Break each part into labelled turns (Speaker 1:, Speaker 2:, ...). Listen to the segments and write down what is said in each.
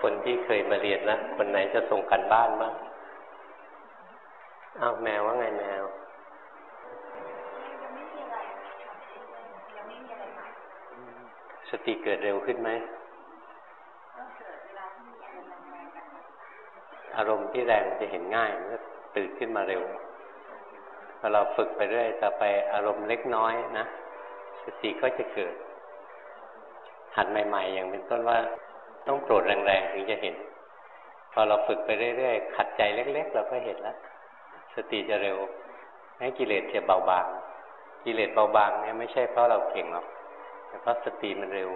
Speaker 1: คนที่เคยมาเรียนแล้วคนไหนจะส่งกันบ้านบ้างอ้าวแมวว่าไงแมวสติเกิดเร็วขึ้นไหมอารมณ์ที่แรงจะเห็นง่ายเมื่อตื่นขึ้นมาเร็วพอเราฝึกไปเรื่อยต่อไปอารมณ์เล็กน้อยนะสติก็จะเกิดหัดใหม่ ๆ อย่างเป็นต้นว่า ต้องโกรธแรงๆถึงจะเห็น พอเราฝึกไปเรื่อยๆ ขัดใจเล็ก ๆ เราก็เห็นแล้วสติจะเร็วให้กิเลสจะเบาบาง กิเลสเบาบางเนี่ยไม่ใช่เพราะเราเก่งหรอกแต่เพราะสติมันเร็ว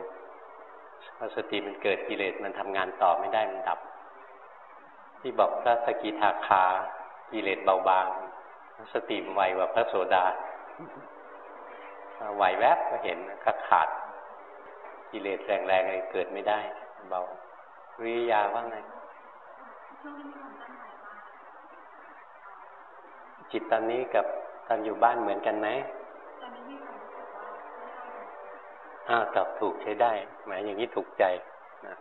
Speaker 1: พอสติมันเกิดกิเลสมันทำงานต่อไม่ได้มันดับ ที่บอกพระสกิทาคากิเลสเบาบาง สติไวกว่าพระโสดาไหวแวบก็เห็นก็ขาด กิเลสแรงๆเลยเกิดไม่ได้ เบาวิริยาว่าไงจิตตอนนี้กับตอนอยู่บ้านเหมือนกันไหมอ้าวตอบถูกใช้ได้ หมายอย่างนี้ถูกใจนะ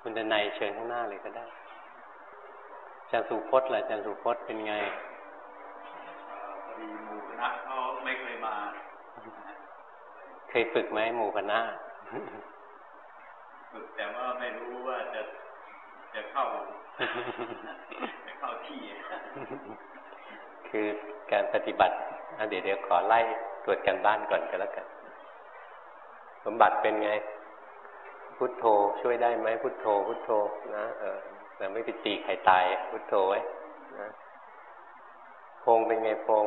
Speaker 1: คุณดนัยเชิญข้างหน้าเลยก็ได้จันสุพจน์ล่ะจันสุพจน์เป็นไง
Speaker 2: พอดีหมู่คณะเขาไม่เคยมา
Speaker 1: เคยฝึกไหมหมู่คณะ
Speaker 2: ฝึกแต่ว่าไม่รู้ว่าจะจะเข้าจะเข้าที่
Speaker 1: คือการปฏิบัติเดี๋ยวเดี๋ยวขอไล่ตรวจกันบ้านก่อนก็แล้วกัน สมบัติเป็นไง พุทโธช่วยได้ไหมพุทโธ พุทโธ นะเออแต่ไม่ไปตีใครตาย พุทโธไว้นะพงเป็นไงพง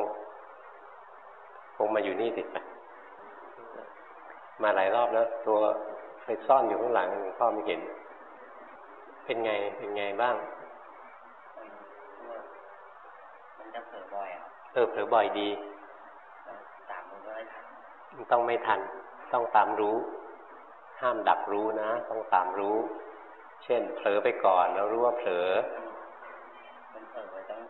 Speaker 1: พงมาอยู่นี่ติดไปมาหลายรอบแล้ว ตัว ไปซ่อนอยู่ข้างหลังหลวงพ่อไม่เห็น เป็นไงเป็นไงบ้าง
Speaker 3: มันจะเผลอบ่อยอะ
Speaker 1: เออเผลอบ่อยดี
Speaker 3: ตามมันก็ไม่ทัน
Speaker 1: ต้องไม่ทัน ต้องตามรู้ ห้ามดับรู้นะ ต้องตามรู้ เช่น เผลอไปก่อนแล้วรู้ว่าเผลอ
Speaker 3: มันเผลอไปตั้ง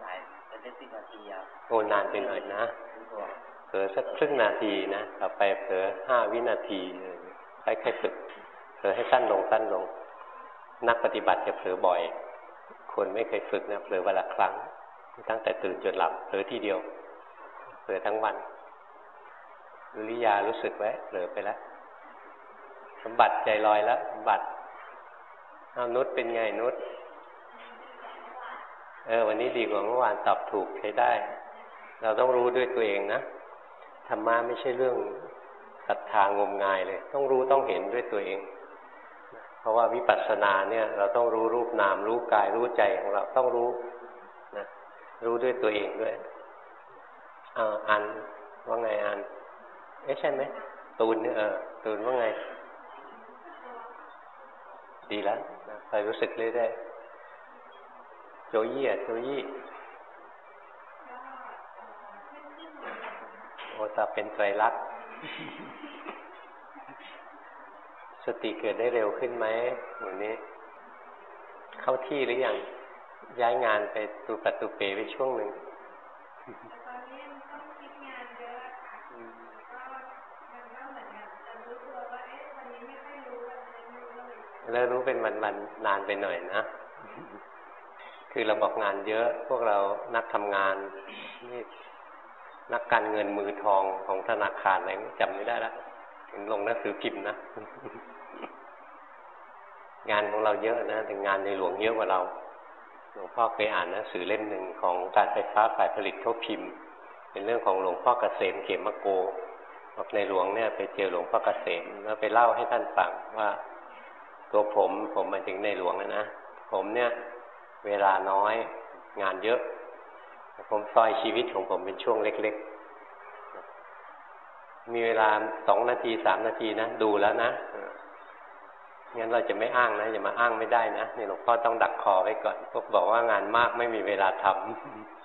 Speaker 3: หลายเป็นสิบนาทีอะ
Speaker 1: โอ้นานไปหน่อยนะเผลอสักครึ่งนาทีนะ ต่อไปเผลอห้าวินาที ค่อยๆฝึกเผลอให้สั้นลงสั้นลง นักปฏิบัติจะเผลอบ่อย คนไม่เคยฝึกนะเผลอวันละครั้ง ตั้งแต่ตื่นจนหลับเผลอทีเดียวเผลอทั้งวันรุริยารู้สึกไว้เผลอไปแล้วสมบัติใจลอยแล้วสมบัติเอานุชเป็นไงนุชเออวันนี้ดีกว่าเมื่อวานตอบถูกใช้ได้ เราต้องรู้ด้วยตัวเองนะธรรมะไม่ใช่เรื่อง ศรัทธางมงายเลย ต้องรู้ต้องเห็นด้วยตัวเอง เพราะว่าวิปัสสนาเนี่ย เราต้องรู้รูปนาม รู้กายรู้ใจของเราต้องรู้นะรู้ด้วยตัวเองด้วยอ่าอันว่าไงอันเอ๊ะใช่ไหมตูนเนี่ยเออตูนว่าไง ดีแล้วคอยรู้สึกเรื่อยๆโจยี่อะโจยี่โอตาเป็นไตรลักษณ์ สติเกิดได้เร็วขึ้นไหมวันนี้ เข้าที่หรือยังย้ายงานไปตูปัตตูเปไปช่วงหนึ่งแล้วรู้เป็นวันๆนานไปหน่อยนะ คือเราบอกงานเยอะ พวกเรานักทำงานนี่ นักการเงินมือทองของธนาคารอะไรจำไม่ได้แล้วลงหนังสือพิมพ์นะ งานของเราเยอะนะแต่งานในหลวงเยอะกว่าเราหลวงพ่อเคยอ่านหนังสือเล่มหนึ่งของการไฟฟ้าฝ่ายผลิตเขาพิมพ์ เป็นเรื่องของหลวงพ่อเกษมเขมโกบอกในหลวงเนี่ย ไปเจอหลวงพ่อเกษมแล้วไปเล่าให้ท่านฟังว่า ตัวผมผมมาถึงในหลวงนะนะผมเนี่ย เวลาน้อยงานเยอะ ผมซอยชีวิตของผมเป็นช่วงเล็ก ๆ มีเวลาสองนาทีสามนาทีนะ ดูแล้วนะงั้นเราจะไม่อ้างนะอย่ามาอ้างไม่ได้นะนี่หลวงพ่อต้องดักคอไว้ก่อน พวกบอกว่างานมากไม่มีเวลาท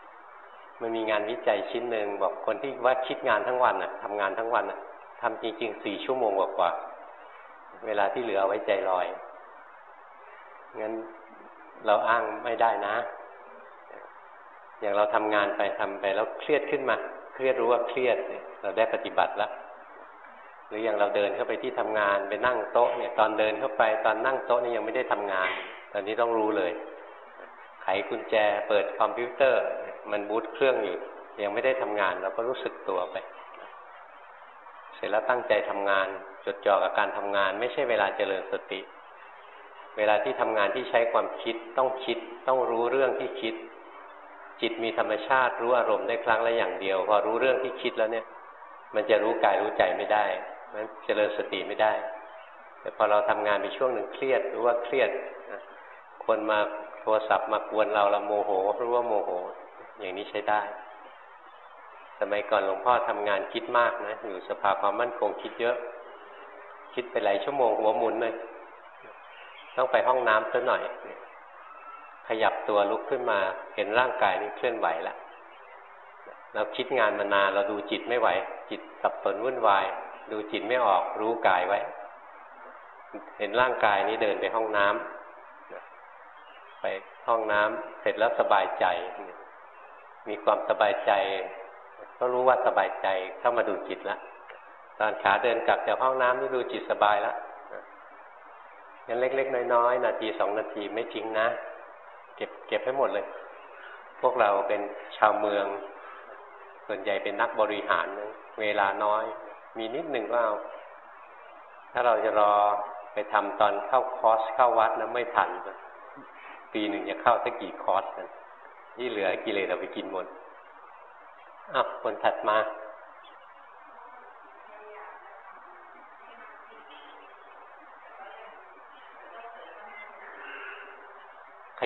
Speaker 1: ำมันมีงานวิจัยชิ้นหนึ่งบอกคนที่ว่าคิดงานทั้งวันอะทำงานทั้งวันอะทำจริงๆสี่ชั่วโมงกว่าเวลาที่เหลือเอาไว้ใจลอยงั้นเราอ้างไม่ได้นะ อย่างเราทำงานไปทำไปแล้วเครียดขึ้นมา เครียดรู้ว่าเครียดเราได้ปฏิบัติแล้วหรืออย่างเราเดินเข้าไปที่ทำงานไปนั่งโต๊ะเนี่ยตอนเดินเข้าไปตอนนั่งโต๊ะนี่ยังไม่ได้ทำงาน ตอนนี้ต้องรู้เลย ไขกุญแจเปิดคอมพิวเตอร์ มันบูตเครื่องอยู่ ยังไม่ได้ทำงาน เราก็รู้สึกตัวไป เสร็จแล้วตั้งใจทำงาน จดจ่อกับการทำงาน ไม่ใช่เวลาเจริญสติ เวลาที่ทำงานที่ใช้ความคิดต้องคิด ต้องรู้เรื่องที่คิด จิตมีธรรมชาติรู้อารมณ์ได้ครั้งละอย่างเดียว พอรู้เรื่องที่คิดแล้วเนี่ย มันจะรู้กายรู้ใจไม่ได้มันเจริญสติไม่ได้ แต่พอเราทำงานไปช่วงหนึ่งเครียดรู้ว่าเครียดคนมาโทรศัพท์มากวนเราเราโมโหรู้ว่าโมโห อย่างนี้ใช้ได้ สมัยก่อนหลวงพ่อทำงานคิดมากนะอยู่สภาความมั่นคงคิดเยอะ คิดไปหลายชั่วโมงหัวหมุนเลยต้องไปห้องน้ำซะหน่อย ขยับตัวลุกขึ้นมา เห็นร่างกายนี้เคลื่อนไหวแล้วเราคิดงานมานานเราดูจิตไม่ไหว จิตสับสนวุ่นวาย ดูจิตไม่ออกรู้กายไว้ เห็นร่างกายนี้เดินไปห้องน้ำไปห้องน้ำเสร็จแล้วสบายใจ มีความสบายใจ ก็รู้ว่าสบายใจเข้ามาดูจิตแล้วตอนขาเดินกลับจากห้องน้ำนี่ดูจิตสบายแล้วงั้นเล็ก ๆ น้อยๆนาทีสองนาทีไม่จริงนะ เก็บเก็บให้หมดเลย พวกเราเป็นชาวเมือง ส่วนใหญ่เป็นนักบริหาร เวลาน้อย มีนิดหนึ่งก็เอาถ้าเราจะรอไปทำตอนเข้าคอร์สเข้าวัดนะไม่ทัน ปีหนึ่งจะเข้าสักกี่คอร์สกันที่เหลือกิเลสเอาไปกินหมดอ้าวคนถัดมา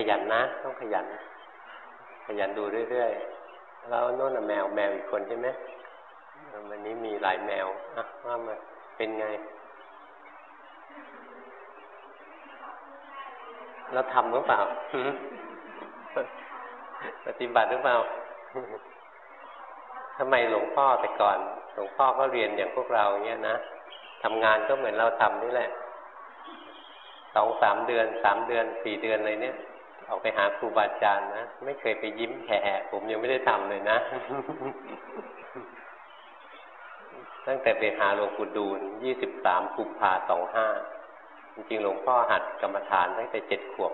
Speaker 1: ขยันนะ ต้องขยัน ขยันดูเรื่อยๆแล้วโน่นแมวแมวอีกคนใช่ไหมวันนี้มีหลายแมวอะว่ามาเป็นไงแล้วทำหรือเปล่าปฏิบัติหรือเปล่าทำไมหลวงพ่อแต่ก่อน หลวงพ่อก็เรียนอย่างพวกเราเนี้ยนะทำงานก็เหมือนเราทำนี่แหละสองสามเดือนสามเดือนสี่เดือนเลยเนี่ย ออกไปหาครูบาอาจารย์นะ ไม่เคยไปยิ้มแห่ผมยังไม่ได้ทำเลยนะ ตั้งแต่ไปหาหลวงปู่ดูลยี่สิบสามกุมภาสองห้าจริงๆหลวงพ่อหัดกรรมฐานตั้งแต่เจ็ดขวบ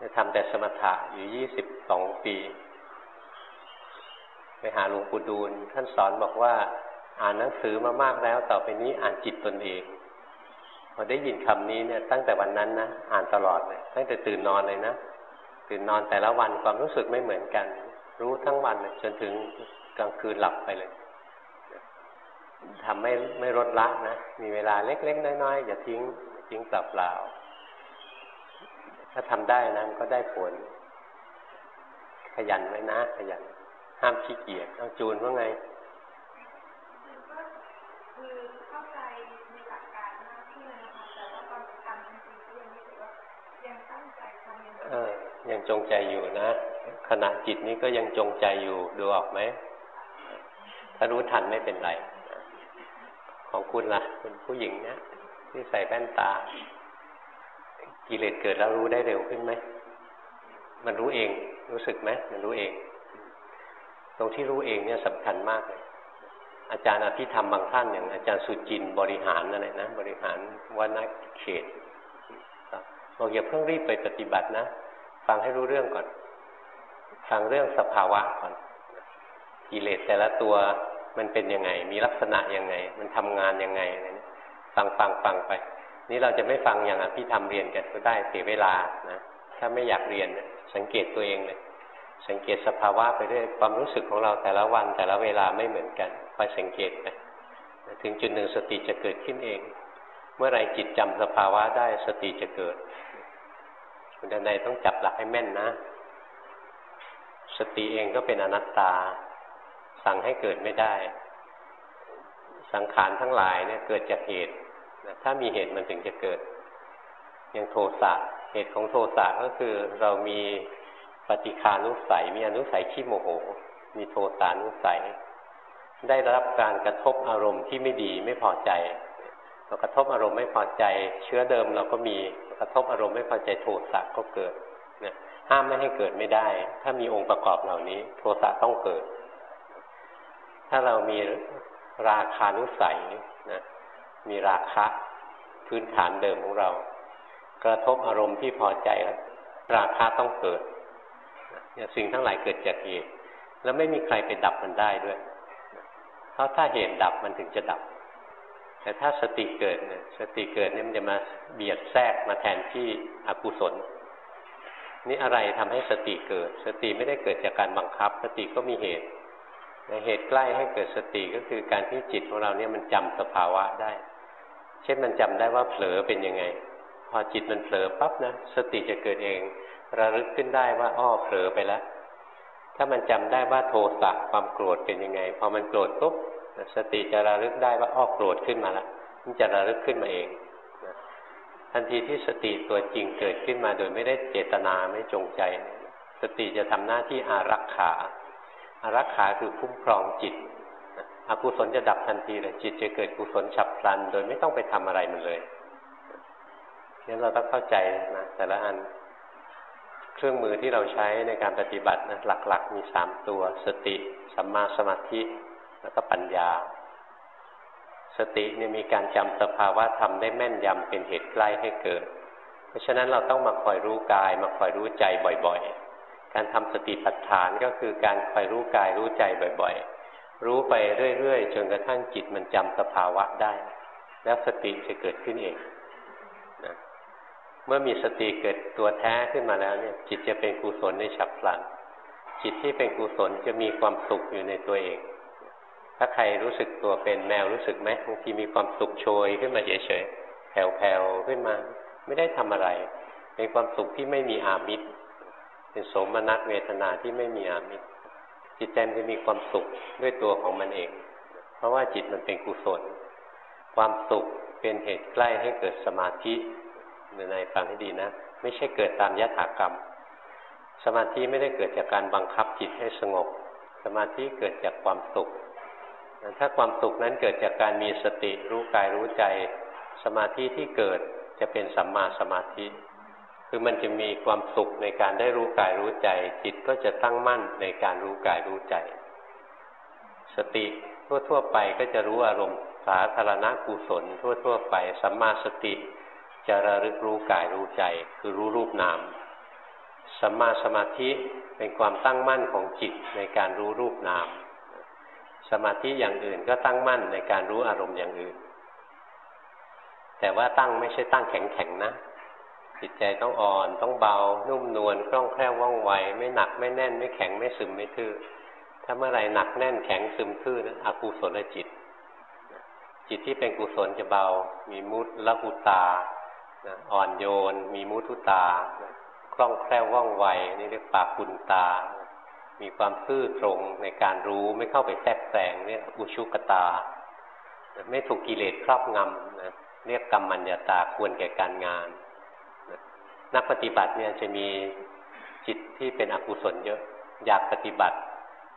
Speaker 1: จะทำแต่สมถะอยู่ยี่สิบสองปี ไปหาหลวงปู่ดูลท่านสอนบอกว่า อ่านหนังสือมามากแล้ว ต่อไปนี้อ่านจิตตนเอง พอได้ยินคำนี้เนี่ยตั้งแต่วันนั้นนะอ่านตลอดเลยตั้งแต่ตื่นนอนเลยนะตื่นนอนแต่ละวันความรู้สึกไม่เหมือนกัน รู้ทั้งวันจนถึงกลางคืนหลับไปเลยทำไม่ไม่ลดละนะ มีเวลาเล็กๆน้อยๆอย่าทิ้งทิ้งเปล่าๆถ้าทำได้นะก็ได้ผล ขยันไว้นะ ขยัน ห้ามขี้เกียจเอาจูนว่าไง
Speaker 4: คือเข้าใจในหลักการมากขึ้นนะคะแต่ว่าตอนทำจริงๆก็ยังรู้สึกว่ายังตั้งใจทำ ยังเออ
Speaker 1: ยังจงใจอยู่นะ ขณะจิตนี้ก็ยังจงใจอยู่ดูออกไหมถ้ารู้ทันไม่เป็นไร ของคุณละ่ะเป็นผู้หญิงนะที่ใส่แว่นตา กิเลสเกิดแล้วรู้ได้เร็วขึ้นไหม มันรู้เอง รู้สึกไหมมันรู้เอง ตรงที่รู้เองเนี่ยสำคัญมากเลยอาจารย์อภิธรรมบางท่านอย่างอาจารย์สุจินบริหารนั่นแหละนะ บริหารวันาเขตบอกอย่าเพิ่งรีบไปปฏิบัตินะ ฟังให้รู้เรื่องก่อน ฟังเรื่องสภาวะก่อนกิเลสแต่ละตัวมันเป็นยังไง มีลักษณะยังไง มันทำงานยังไงอะไรเนี่ยฟังฟังฟังไป นี่เราจะไม่ฟังอย่างอภิธรรมเรียนกันก็ได้เสียเวลานะถ้าไม่อยากเรียนสังเกตตัวเองเลยสังเกตสภาวะไปเรื่อยความรู้สึกของเราแต่ละวันแต่ละเวลาไม่เหมือนกันคอยสังเกตไปถึงจุดหนึ่งสติจะเกิดขึ้นเอง เมื่อไรจิตจำสภาวะได้สติจะเกิด คุณใดต้องจับหลักให้แม่นนะ สติเองก็เป็นอนัตตา สั่งให้เกิดไม่ได้ สังขารทั้งหลายเนี่ยเกิดจากเหตุถ้ามีเหตุมันถึงจะเกิด อย่างโทสะเหตุของโทสะก็คือเรามีปฏิคานุสัย มีอนุสัยขี้โมโห มีโทสานุสัย ได้รับการกระทบอารมณ์ที่ไม่ดีไม่พอใจเรากระทบอารมณ์ไม่พอใจ เชื้อเดิมเราก็มี ระทบอารมณ์ไม่พอใจโทสะก็เกิดนี่ยห้ามไม่ให้เกิดไม่ได้ ถ้ามีองค์ประกอบเหล่านี้ โทสะต้องเกิด ถ้าเรามีราคานุสัยนะมีราคะพื้นฐานเดิมของเรา กระทบอารมณ์ที่พอใจแล้วราคาต้องเกิดสิ่งทั้งหลายเกิดจากเหตุแล้วไม่มีใครไปดับมันได้ด้วย เพราะถ้าเหตุดับมันถึงจะดับ แต่ถ้าสติเกิดเนี่ยสติเกิดเนี่ยมันจะมาเบียดแทรกมาแทนที่อกุศล นี่อะไรทำให้สติเกิด สติไม่ได้เกิดจากการบังคับ สติก็มีเหตุเหตุใกล้ให้เกิดสติก็คือการที่จิตของเราเนี่ยมันจำสภาวะได้ เช่นมันจำได้ว่าเผลอเป็นยังไง พอจิตมันเผลอปั๊บนะสติจะเกิดเอง ระลึกขึ้นได้ว่าอ้อเผลอไปแล้วถ้ามันจำได้ว่าโทสะความโกรธเป็นยังไง พอมันโกรธปุ๊บ สติจะระลึกได้ว่าอ้อโกรธขึ้นมาแล้วมันจะระลึกขึ้นมาเองทันทีที่สติตัวจริงเกิดขึ้นมาโดยไม่ได้เจตนาไม่จงใจ สติจะทำหน้าที่อารักขา อารักขาคือคุ้มครองจิตอกุศลจะดับทันทีเลยจิตจะเกิดกุศลฉับพลัน โดยไม่ต้องไปทำอะไรมันเลยงั้นเราต้องเข้าใจนะแต่ละอัน เครื่องมือที่เราใช้ในการปฏิบัตินะหลัก ๆ มีสามตัว สติ สัมมาสมาธิ แล้วก็ปัญญา สติเนี่ยมีการจำสภาวะธรรมได้แม่นยำเป็นเหตุใกล้ให้เกิด เพราะฉะนั้นเราต้องมาคอยรู้กาย มาคอยรู้ใจบ่อยๆ การทำสติปัฏฐานก็คือการคอยรู้กายรู้ใจบ่อยๆ รู้ไปเรื่อยๆ จนกระทั่งจิตมันจำสภาวะได้ แล้วสติจะเกิดขึ้นเองนะเมื่อมีสติเกิดตัวแท้ขึ้นมาแล้วเนี่ยจิตจะเป็นกุศลในฉับพลันจิตที่เป็นกุศลจะมีความสุขอยู่ในตัวเอง ถ้าใครรู้สึกตัวเป็นแมวรู้สึกไหมบางทีมีความสุขโชยขึ้นมาเฉยๆแผ่วๆขึ้นมา ไม่ได้ทำอะไร เป็นความสุขที่ไม่มีอามิตรเป็นสมนัสเวทนาที่ไม่มีอามิตรจิตใจมันจะมีความสุขด้วยตัวของมันเอง เพราะว่าจิตมันเป็นกุศล ความสุขเป็นเหตุใกล้ให้เกิดสมาธิในฟังให้ดีนะ ไม่ใช่เกิดตามยถากรรม สมาธิไม่ได้เกิดจากการบังคับจิตให้สงบ สมาธิเกิดจากความสุข ถ้าความสุขนั้นเกิดจากการมีสติรู้กายรู้ใจ สมาธิที่เกิดจะเป็นสัมมาสมาธิ คือมันจะมีความสุขในการได้รู้กายรู้ใจ จิตก็จะตั้งมั่นในการรู้กายรู้ใจ สติทั่วๆไปก็จะรู้อารมณ์สาธารณกุศลทั่วๆไปสัมมาสติจะระลึกรู้กายรู้ใจ คือรู้รูปนามสัมมาสมาธิเป็นความตั้งมั่นของจิตในการรู้รูปนาม สมาธิอย่างอื่นก็ตั้งมั่นในการรู้อารมณ์อย่างอื่น แต่ว่าตั้งไม่ใช่ตั้งแข็งๆนะจิตใจต้องอ่อนต้องเบา นุ่มนวลคล่องแคล่วว่องไว ไม่หนักไม่แน่น ไม่แข็งไม่ซึมไม่ทื่อถ้าเมื่อไรหนักแน่นแข็งซึมทื่อนะอกุศลจิต จิตที่เป็นกุศลจะเบา มีมุตละหุตาอ่อนโยน มีมุทุตาคล่องแคล่วว่องไวนี่เรียกปาปุณตา มีความซื่อตรงในการรู้ไม่เข้าไปแทรกแซงเนี่ยอุชุกตา ไม่ถูกกิเลสครอบงำนะเรียกกรรมัญญาตาควรแก่การงาน นักปฏิบัติเนี่ยจะมีจิตที่เป็นอกุศลเยอะ อยากปฏิบัติ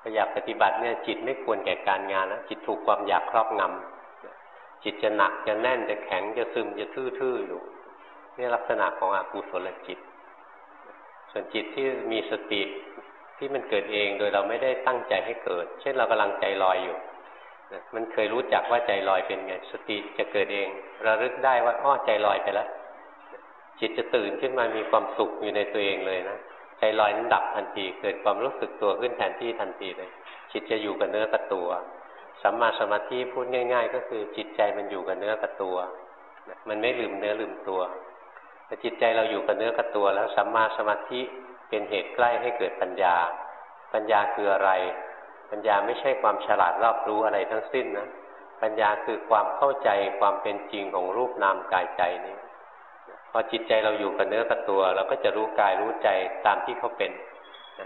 Speaker 1: พออยากปฏิบัติเนี่ยจิตไม่ควรแก่การงานนะจิตถูกความอยากครอบงำจิตจะหนักจะแน่นจะแข็งจะซึมจะทื่อๆอยู่นี่ลักษณะของอกุศลจิต ส่วนจิตที่มีสติ ที่มันเกิดเองโดยเราไม่ได้ตั้งใจให้เกิด เช่นเรากำลังใจลอยอยู่มันเคยรู้จักว่าใจลอยเป็นไง สติจะเกิดเอง ระลึกได้ว่าอ้อใจลอยไปแล้ว จิตจะตื่นขึ้นมามีความสุขอยู่ในตัวเองเลยนะใจลอยนั้นดับทันทีเกิดความรู้สึกตัวขึ้นแทนที่ทันทีเลย จิตจะอยู่กับเนื้อกับตัวสัมมาสมาธิพูดง่าย ๆ ก็คือจิตใจมันอยู่กับเนื้อกับตัวมันไม่ลืมเนื้อลืมตัวพอจิตใจเราอยู่กับเนื้อกับตัวแล้วสัมมาสมาธิ เป็นเหตุใกล้ให้เกิดปัญญา ปัญญาคืออะไร ปัญญาไม่ใช่ความฉลาดรอบรู้อะไรทั้งสิ้นนะ ปัญญาคือความเข้าใจความเป็นจริงของรูปนามกายใจนี้พอจิตใจเราอยู่กับเนื้อกับตัว เราก็จะรู้กายรู้ใจตามที่เขาเป็น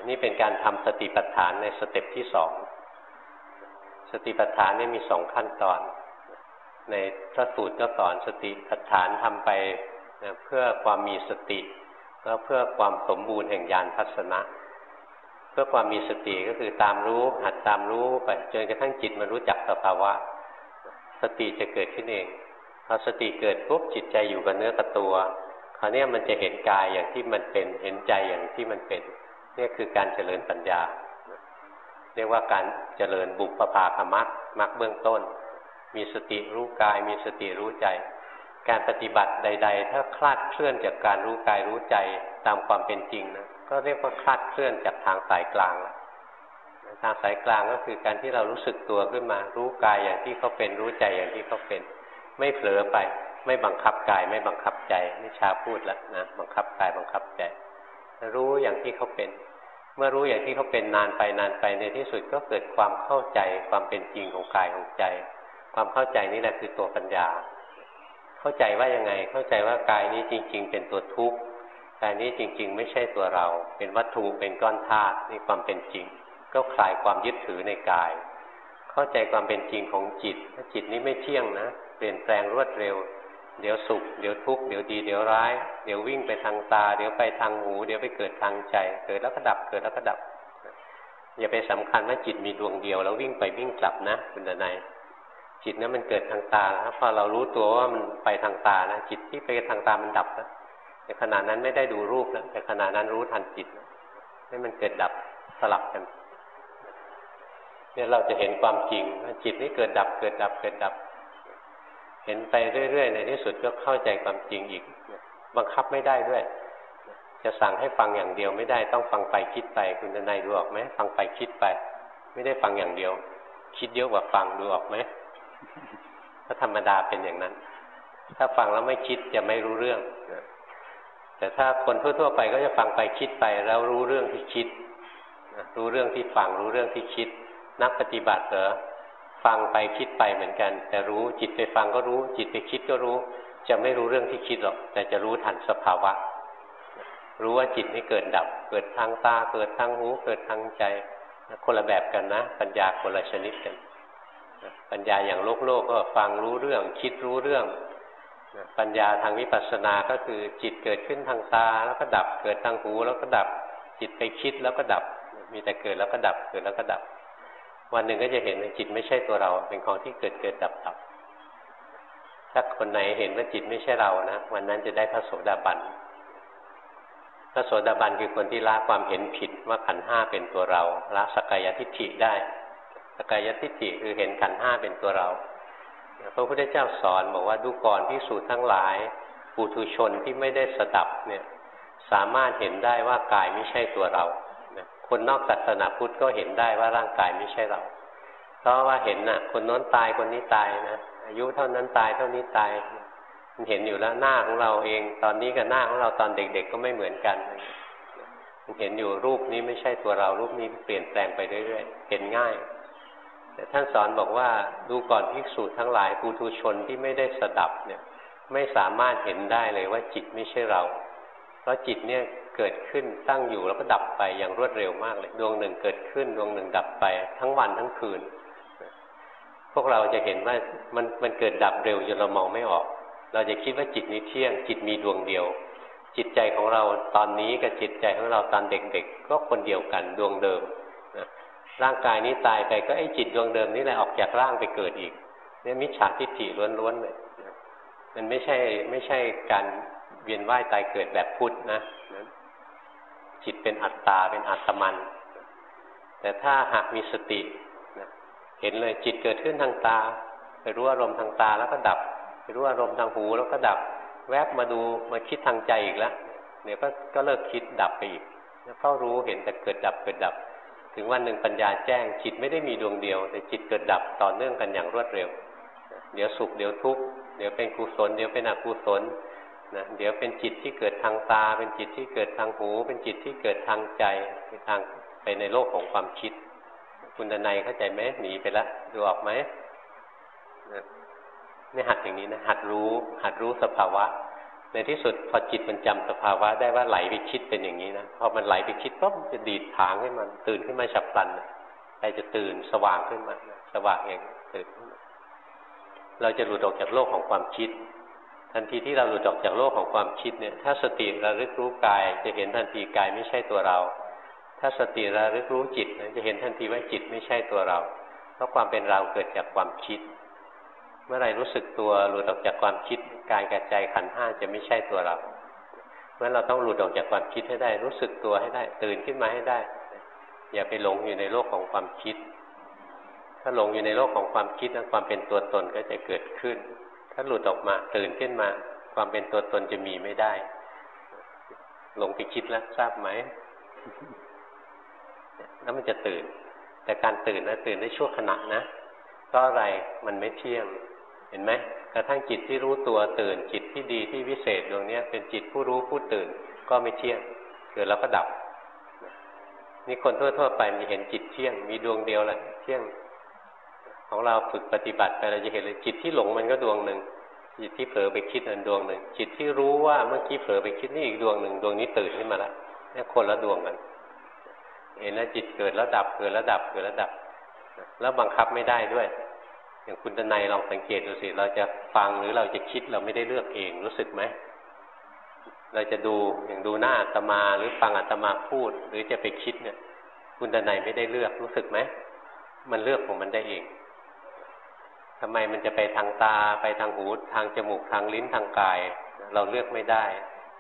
Speaker 1: นี่เป็นการทำสติปัฏฐานในสเต็ปที่สองสติปัฏฐานนี่มีสองขั้นตอน ในพระสูตรก็สอนสติปัฏฐานทำไปเพื่อความมีสติ แล้วเพื่อความสมบูรณ์แห่งญาณทัศนะ เพื่อความมีสติก็คือตามรู้หัดตามรู้ไปจนกระทั่งจิตมันรู้จักสภาวะ สติจะเกิดขึ้นเองพอสติเกิดปุ๊บจิตใจอยู่กับเนื้อกับตัวคราวนี้มันจะเห็นกายอย่างที่มันเป็นเห็นใจอย่างที่มันเป็นนี่คือการเจริญปัญญา เรียกว่าการเจริญบุพภาคมักมักเบื้องต้น มีสติรู้กาย มีสติรู้ใจ การปฏิบัติใด ๆ ถ้าคลาดเคลื่อนจากการรู้กายรู้ใจตามความเป็นจริงนะก็เรียกว่าคลาดเคลื่อนจากทางสายกลางทางสายกลางก็คือการที่เรารู้สึกตัวขึ้นมา รู้กายอย่างที่เขาเป็นรู้ใจอย่างที่เขาเป็น ไม่เผลอไป ไม่บังคับกาย ไม่บังคับใจนี่ชาพูดแล้วนะบังคับกายบังคับใจ รู้อย่างที่เขาเป็น เมื่อรู้อย่างที่เขาเป็นนานไปนานไปในที่สุดก็เกิดความเข้าใจความเป็นจริงของกายของใจ ความเข้าใจนี่แหละคือตัวปัญญา เข้าใจว่ายังไง เข้าใจว่ากายนี้จริง ๆ เป็นตัวทุกข์กายนี้จริง ๆ ไม่ใช่ตัวเรา เป็นวัตถุเป็นก้อนธาตุนี่ความเป็นจริง ก็คลายความยึดถือในกาย เข้าใจความเป็นจริงของจิตจิตนี้ไม่เที่ยงนะเปลี่ยนแปลงรวดเร็ว เดี๋ยวสุข เดี๋ยวทุกข์เดี๋ยวดีเดี๋ยวร้าย เดี๋ยววิ่งไปทางตา เดี๋ยวไปทางหู เดี๋ยวไปเกิดทางใจ เกิดแล้วก็ดับเกิดแล้วก็ดับอย่าไปสำคัญว่าจิตมีดวงเดียวแล้ววิ่งไปวิ่งกลับนะคุณดนาย จิตนั้นมันเกิดทางตาแล้วพอเรารู้ตัวว่ามันไปทางตานะจิตที่ไปทางตามันดับแล้วแต่ขณะนั้นไม่ได้ดูรูปแล้วแต่ขณะนั้นรู้ทันจิตให้มันเกิดดับสลับกันเนี่ยเราจะเห็นความจริงว่าจิตนี้เกิดดับเกิดดับเกิดดับ เห็นไปเรื่อยๆ ในที่สุดก็เข้าใจความจริงอีก บังคับไม่ได้ด้วย จะสั่งให้ฟังอย่างเดียวไม่ได้ต้องฟังไปคิดไปคุณนายดูออกไหมฟังไปคิดไป ไม่ได้ฟังอย่างเดียว คิดเยอะกว่าฟังดูออกไหม ถ้าธรรมดาเป็นอย่างนั้น ถ้าฟังแล้วไม่คิดจะไม่รู้เรื่อง แต่ถ้าคนทั่วๆไปก็จะฟังไปคิดไปแล้วรู้เรื่องที่คิด รู้เรื่องที่ฟังรู้เรื่องที่คิด นักปฏิบัติเหรอฟังไปคิดไปเหมือนกัน แต่รู้จิตไปฟังก็รู้ จิตไปคิดก็รู้ จะไม่รู้เรื่องที่คิดหรอก แต่จะรู้ทันสภาวะ รู้ว่าจิตนี่เกิดดับ เกิดทางตา เกิดทางหู เกิดทางใจ คนละแบบกันนะ ปัญญาคนละชนิดกัน ปัญญาอย่างโลกโลกก็ฟังรู้เรื่อง คิดรู้เรื่อง ปัญญาทางวิปัสสนาก็คือจิตเกิดขึ้นทางตา แล้วก็ดับเกิดทางหู แล้วก็ดับจิตไปคิดแล้วก็ดับ มีแต่เกิดแล้วก็ดับเกิดแล้วก็ดับ วันหนึ่งก็จะเห็นว่าจิตไม่ใช่ตัวเรา เป็นของที่เกิดเกิดดับดับถ้าคนไหนเห็นว่าจิตไม่ใช่เรานะวันนั้นจะได้พระโสดาบันพระโสดาบันคือคนที่ละความเห็นผิดว่าขันห้าเป็นตัวเราละสกายทิฏฐิได้ สกายทิฏฐิคือเห็นขันห้าเป็นตัวเราพระพุทธเจ้าสอนบอกว่าดูก่อนพิสูจน์ทั้งหลายปุถุชนที่ไม่ได้สดับเนี่ยสามารถเห็นได้ว่ากายไม่ใช่ตัวเรา คนนอกศาสนาพุทธก็เห็นได้ว่าร่างกายไม่ใช่เรา เพราะว่าเห็นน่ะ คนน้นตายคนนี้ตายนะอายุเท่านั้นตายเท่านี้ตาย มันเห็นอยู่แล้วหน้าของเราเอง ตอนนี้กับหน้าของเราตอนเด็กๆก็ไม่เหมือนกันมันเห็นอยู่รูปนี้ไม่ใช่ตัวเรา รูปนี้เปลี่ยนแปลงไปเรื่อยๆเห็นง่าย แต่ท่านสอนบอกว่าดูก่อนภิกษุทั้งหลายปุถุชนที่ไม่ได้สดับเนี่ยไม่สามารถเห็นได้เลยว่าจิตไม่ใช่เรา เพราะจิตเนี่ยเกิดขึ้นตั้งอยู่แล้วก็ดับไปอย่างรวดเร็วมากเลย ดวงหนึ่งเกิดขึ้น ดวงหนึ่งดับไปทั้งวันทั้งคืน พวกเราจะเห็นว่ามันมันเกิดดับเร็วจนเรามองไม่ออก เราจะคิดว่าจิตนี้เที่ยง จิตมีดวงเดียว จิตใจของเราตอนนี้กับจิตใจของเราตอนเด็กๆ ก็คนเดียวกันดวงเดิม ร่างกายนี้ตายไปก็ไอ้จิตดวงเดิมนี่แหละออกจากร่างไปเกิดอีกเนี่ยมิจฉาทิฏฐิล้วนๆเลยมันไม่ใช่ไม่ใช่การเวียนว่ายตายเกิดแบบพุทธนะจิตเป็นอัตตาเป็นอัตมัน แต่ถ้าหากมีสติเห็นเลยจิตเกิดขึ้นทางตา ไปรู้อารมณ์ทางตาแล้วก็ดับ ไปรู้อารมณ์ทางหูแล้วก็ดับ แวบมาดูมาคิดทางใจอีกแล้วเนี่ยก็ก็เลิกคิดดับไปอีกแล้วเฝ้ารู้เห็นแต่เกิดดับเกิดดับ ถึงวันหนึ่งปัญญาแจ้ง จิตไม่ได้มีดวงเดียว แต่จิตเกิดดับต่อเนื่องกันอย่างรวดเร็ว เดี๋ยวสุขเดี๋ยวทุกข์เดี๋ยวเป็นกุศล เดี๋ยวเป็นอกุศลนะเดี๋ยวเป็นจิตที่เกิดทางตา เป็นจิตที่เกิดทางหู เป็นจิตที่เกิดทางใจไปทางไปในโลกของความคิด คุณดนัยเข้าใจไหมหนีไปแล้วดูออกไหมนี่หัดอย่างนี้นะหัดรู้ หัดรู้สภาวะ ในที่สุดพอจิตมันจำสภาวะได้ว่าไหลไปคิดเป็นอย่างนี้นะพอมันไหลไปคิดปุ๊บจะดีดถางให้มันตื่นขึ้นมาฉับพลันใจจะตื่นสว่างขึ้นมา สว่างเองตื่นเราจะหลุดออกจากโลกของความคิด ทันทีที่เราหลุดออกจากโลกของความคิดเนี่ย ถ้าสติระลึกรู้กาย จะเห็นทันทีกายไม่ใช่ตัวเรา ถ้าสติระลึกรู้จิตจะเห็นทันทีว่าจิตไม่ใช่ตัวเรา เพราะความเป็นเราเกิดจากความคิด เมื่อไรรู้สึกตัวหลุดออกจากความคิดกายกับใจขันห้าจะไม่ใช่ตัวเราเพราะเราต้องหลุดออกจากความคิดให้ได้ รู้สึกตัวให้ได้ ตื่นขึ้นมาให้ได้ อย่าไปหลงอยู่ในโลกของความคิด ถ้าหลงอยู่ในโลกของความคิดนะความเป็นตัวตนก็จะเกิดขึ้น ถ้าหลุดออกมาตื่นขึ้นมา ความเป็นตัวตนจะมีไม่ได้หลงไปคิดแล้วทราบไหม แล้วมันจะตื่น แต่การตื่นนะตื่นได้ชั่วขณะนะเพราะอะไรมันไม่เที่ยง เห็นไหมกระทั่งจิตที่รู้ตัวตื่น จิตที่ดีที่วิเศษดวงนี้เป็นจิตผู้รู้ผู้ตื่นก็ไม่เที่ยงเกิดแล้วก็ดับนี่คนทั่วๆไปมีเห็นจิตเที่ยง มีดวงเดียวแหละเที่ยง ของเราฝึกปฏิบัติไปเราจะเห็นเลยจิตที่หลงมันก็ดวงหนึ่งจิตที่เผลอไปคิดนั่นดวงหนึ่งจิตที่รู้ว่าเมื่อกี้เผลอไปคิดนี่อีกดวงหนึ่งดวงนี้ตื่นขึ้นมาแล้วนี่คนละดวงกันเห็นแล้วจิตเกิดแล้วดับเกิดแล้วดับเกิดแล้วดับ แล้วบังคับไม่ได้ด้วย อย่างคุณตนายลองสังเกตดูสิ เราจะฟังหรือเราจะคิดเราไม่ได้เลือกเองรู้สึกไหม เราจะดูอย่างดูหน้าอาตมาหรือฟังอาตมาพูด หรือจะไปคิดเนี่ย คุณตนายไม่ได้เลือกรู้สึกไหม มันเลือกของมันได้เองทำไมมันจะไปทางตาไปทางหูทางจมูกทางลิ้นทางกาย เราเลือกไม่ได้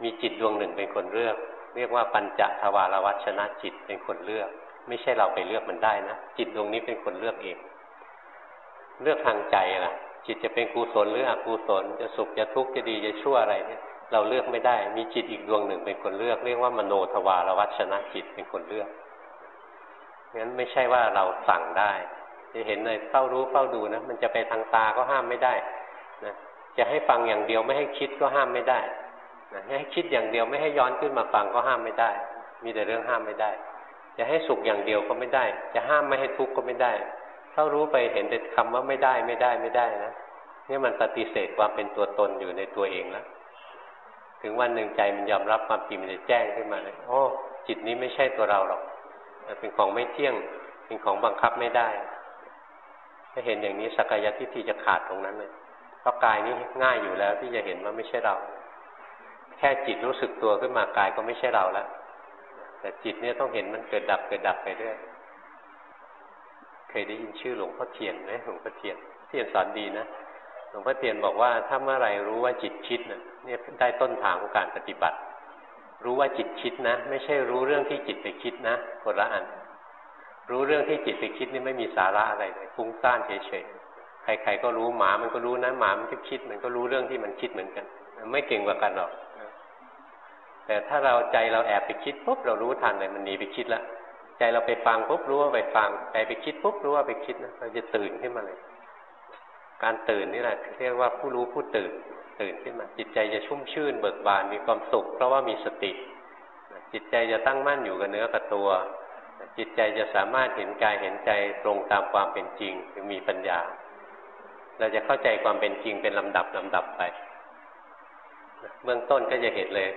Speaker 1: มีจิตดวงหนึ่งเป็นคนเลือก เรียกว่าปัญจทวารวัชนะจิตเป็นคนเลือก ไม่ใช่เราไปเลือกมันได้นะจิตดวงนี้เป็นคนเลือกเอง เลือกทางใจล่ะ จิตจะเป็นกุศลหรืออกุศล จะสุขจะทุกข์จะดีจะชั่วอะไรเนี่ยเราเลือกไม่ได้ มีจิตอีกดวงหนึ่งเป็นคนเลือก เรียกว่ามโนทวารวัชนะจิตเป็นคนเลือกงั้นไม่ใช่ว่าเราสั่งได้จะเห็นเลยเฝ้ารู้เฝ้าดูนะมันจะไปทางตาก็ห้ามไม่ได้นะจะให้ฟังอย่างเดียวไม่ให้คิดก็ห้ามไม่ได้นะให้คิดอย่างเดียวไม่ให้ย้อนขึ้นมาฟังก็ห้ามไม่ได้ มีแต่เรื่องห้ามไม่ได้ จะให้สุขอย่างเดียวก็ไม่ได้ จะห้ามไม่ให้ทุกข์ก็ไม่ได้ เฝ้ารู้ไปเห็นแต่คำว่าไม่ได้ไม่ได้ไม่ได้นะนี่มันปฏิเสธความเป็นตัวตนอยู่ในตัวเองแล้วถึงวันหนึ่งใจมันยอมรับความจริงมันจะแจ้งขึ้นมาเลยโอ้จิตนี้ไม่ใช่ตัวเราหรอกเป็นของไม่เที่ยง เป็นของบังคับไม่ได้ ถ้าเห็นอย่างนี้สักยทิฏฐิจะขาดตรงนั้นเลยเพราะกายนี้ง่ายอยู่แล้วที่จะเห็นว่าไม่ใช่เรา แค่จิตรู้สึกตัวขึ้นมากายก็ไม่ใช่เราแล้วแต่จิตเนี่ยต้องเห็นมันเกิดดับเกิดดับไปเรื่อย เคยได้ยินชื่อหลวงพ่อเทียนไหมหลวงพ่อเทียนเทียนสอนดีนะหลวงพ่อเทียนบอกว่าถ้าเมื่อไรรู้ว่าจิตคิดเนี่ยได้ต้นทางของการปฏิบัติ รู้ว่าจิตคิดนะ ไม่ใช่รู้เรื่องที่จิตไปคิดนะคนละอัน รู้เรื่องที่จิตไปคิดนี่ไม่มีสาระอะไรเลยฟุ้งซ่านเฉยๆใครๆก็รู้หมามันก็รู้นะหมามันก็คิด มันก็รู้เรื่องที่มันคิดเหมือนกัน ไม่เก่งกว่ากันหรอกแต่ถ้าเราใจเราแอบไปคิดปุ๊บเรารู้ทันเลยมันหนีไปคิดแล้ว ใจเราไปฟังปุ๊บรู้ว่าไปฟังใจไปคิดปุ๊บรู้ว่าไปคิดนะเราจะตื่นขึ้นมาเลย การตื่นนี่แหละเรียกว่าผู้รู้ผู้ตื่น ตื่นขึ้นมา จิตใจจะชุ่มชื่น เบิกบานมีความสุข เพราะว่ามีสติ จิตใจจะตั้งมั่นอยู่กับเนื้อกับตัว จิตใจจะสามารถเห็นกายเห็นใจตรงตามความเป็นจริงคือมีปัญญา เราจะเข้าใจความเป็นจริงเป็นลำดับลำดับไปเบื้องต้นก็จะเห็นเลย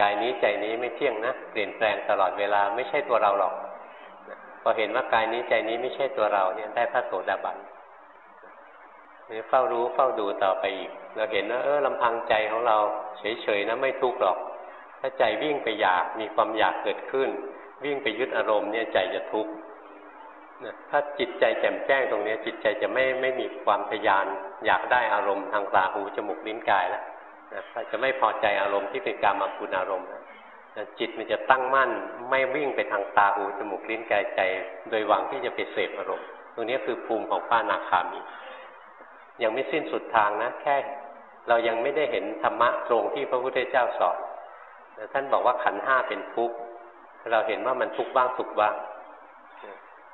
Speaker 1: กายนี้ใจนี้ไม่เที่ยงนะเปลี่ยนแปลงตลอดเวลาไม่ใช่ตัวเราหรอก พอเห็นว่ากายนี้ใจนี้ไม่ใช่ตัวเราเนี่ยได้พระโสดาบันนี่เฝ้ารู้เฝ้าดูต่อไปอีก เราเห็นว่าเออลำพังใจของเราเฉยๆนะไม่ทุกข์หรอก ถ้าใจวิ่งไปอยากมีความอยากเกิดขึ้น วิ่งไปยึดอารมณ์เนี่ยใจจะทุกข์ถ้าจิตใจแจ่มแจ้งตรงนี้ จิตใจจะไม่ไม่มีความทยาน อยากได้อารมณ์ทางตาหูจมูกลิ้นกายแล้วนะจะไม่พอใจอารมณ์ที่เป็นการมาคุณอารมณ์นะ จิตมันจะตั้งมั่นไม่วิ่งไปทางตาหูจมูกลิ้นกายใจ โดยหวังที่จะไปเสพอารมณ์ตรงนี้คือภูมิของป้านาคามียังไม่สิ้นสุดทางนะ แค่เรายังไม่ได้เห็นธรรมะตรงที่พระพุทธเจ้าสอนท่านบอกว่าขันห้าเป็นทุกข์เราเห็นว่ามันทุกข์บ้างสุขบ้าง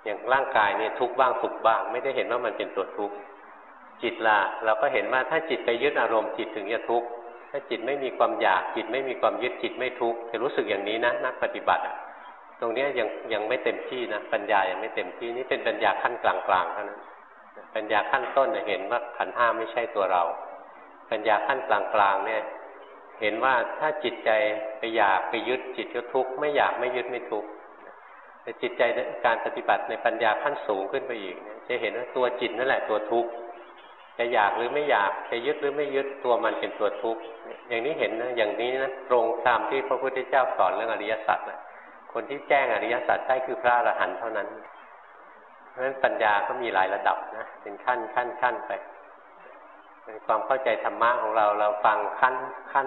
Speaker 1: อย่างร่างกายเนี่ยทุกข์บ้างสุขบ้าง ไม่ได้เห็นว่ามันเป็นตัวทุกข์จิตละเราก็เห็นว่าถ้าจิตไปยึดอารมณ์จิตถึงจะทุกข์ ถ้าจิตไม่มีความอยากจิตไม่มีความยึดจิตไม่ทุกข์จะรู้สึกอย่างนี้นะนักปฏิบัติตรงนี้ยังยังไม่เต็มที่นะปัญญายังไม่เต็มที่นี่เป็นปัญญาขั้นกลางๆเท่านั้นปัญญาขั้นต้นเห็นว่าขันห้าไม่ใช่ตัวเรา ปัญญาขั้นกลางๆเนี่ย เห็นว่าถ้าจิตใจไปอยากไปยึดจิตก็ทุกข์ไม่อยากไม่ยึดไม่ทุกข์แต่จิตใจการปฏิบัติในปัญญาขั้นสูงขึ้นไปอีกจะเห็นว่าตัวจิตนั่นแหละตัวทุกข์ จะอยากหรือไม่อยากจะยึดหรือไม่ยึดตัวมันเป็นตัวทุกข์อย่างนี้เห็นนะอย่างนี้นะตรงตามที่พระพุทธเจ้าสอนเรื่องอริยสัจนะคนที่แจ้งอริยสัจได้คือพระอรหันต์เท่านั้น เพราะฉะนั้นปัญญาก็มีหลายระดับนะเป็นขั้นขั้นขั้นไปความเข้าใจธรรมะของเราเราฟังขั้นขั้น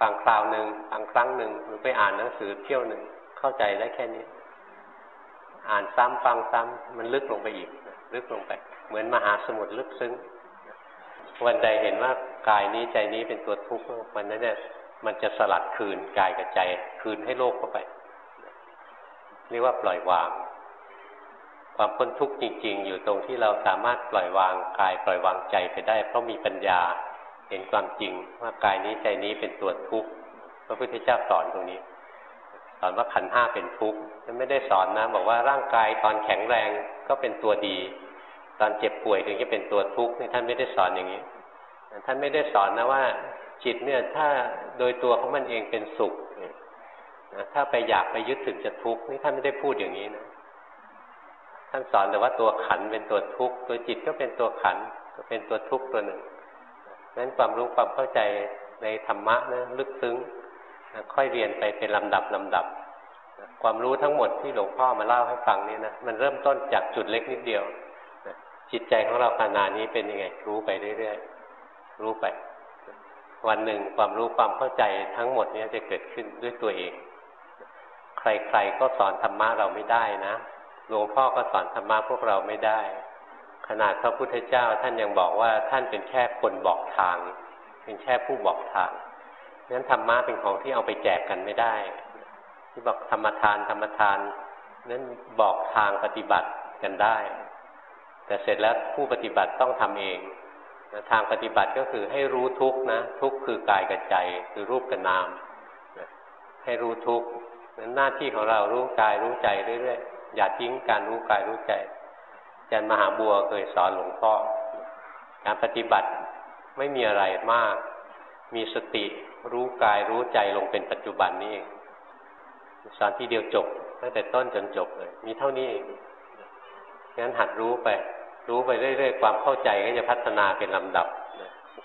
Speaker 1: ฟังคราวหนึ่งฟังครั้งหนึ่งหรือไปอ่านหนังสือเที่ยวหนึ่งเข้าใจได้แค่นี้ อ่านซ้ำฟังซ้ำมันลึกลงไปอีก ลึกลงไป เหมือนมหาสมุทรลึกซึ้ง วันใดเห็นว่ากายนี้ใจนี้เป็นตัวทุกข์วันนั้นเนี่ยมันจะสลัดคืนกายกับใจ คืนให้โลกเข้าไปเรียกว่าปล่อยวาง ความพ้นทุกข์จริง ๆ อยู่ตรงที่เราสามารถปล่อยวางกายปล่อยวางใจไปได้ เพราะมีปัญญาเห็นความจริงว่ากายนี้ใจนี้เป็นตัวทุกข์พระพุทธเจ้าสอนตรงนี้สอนว่าขันห้าเป็นทุกข์ไม่ได้สอนนะ บอกว่าร่างกายตอนแข็งแรงก็เป็นตัวดี ตอนเจ็บป่วยถึงจะเป็นตัวทุกข์นี่ท่านไม่ได้สอนอย่างนี้ ท่านไม่ได้สอนนะว่า จิตเนี่ยถ้าโดยตัวของมันเองเป็นสุขถ้าไปอยากไปยึดถึงจะทุกข์นี่ท่านไม่ได้พูดอย่างนี้นะท่านสอนแต่ว่าตัวขันเป็นตัวทุกข์ตัวจิตก็เป็นตัวขันก็เป็นตัวทุกข์ตัวหนึ่งนั้นความรู้ความเข้าใจในธรรมะนะลึกซึ้งค่อยเรียนไปเป็นลำดับลำดับความรู้ทั้งหมดที่หลวงพ่อมาเล่าให้ฟังนี่นะมันเริ่มต้นจากจุดเล็กนิดเดียว จิตใจของเราขณะนี้เป็นยังไงรู้ไปเรื่อยๆรู้ไป วันหนึ่งความรู้ความเข้าใจทั้งหมดนี้จะเกิดขึ้นด้วยตัวเอง ใครๆก็สอนธรรมะเราไม่ได้นะหลวงพ่อก็สอนธรรมะพวกเราไม่ได้ ขนาดพระพุทธเจ้าท่านยังบอกว่าท่านเป็นแค่คนบอกทาง เป็นแค่ผู้บอกทางนั้นธรรมะเป็นของที่เอาไปแจกกันไม่ได้ ที่บอกธรรมทานธรรมทานนั้นบอกทางปฏิบัติกันได้ แต่เสร็จแล้วผู้ปฏิบัติต้องทำเองทางปฏิบัติก็คือให้รู้ทุกนะทุกคือกายกับใจคือรูปกับนามให้รู้ทุกนั้นหน้าที่ของเรารู้กายรู้ใจเรื่อยๆอย่าทิ้งการรู้กายรู้ใจอาจารย์มหาบัวเคยสอนหลวงพ่อการปฏิบัติไม่มีอะไรมาก มีสติรู้กายรู้ใจลงเป็นปัจจุบันนี่เองสอนที่เดียวจบตั้งแต่ต้นจนจบเลยมีเท่านี้เองงั้นหัดรู้ไป รู้ไปเรื่อยๆความเข้าใจก็จะพัฒนาเป็นลำดับ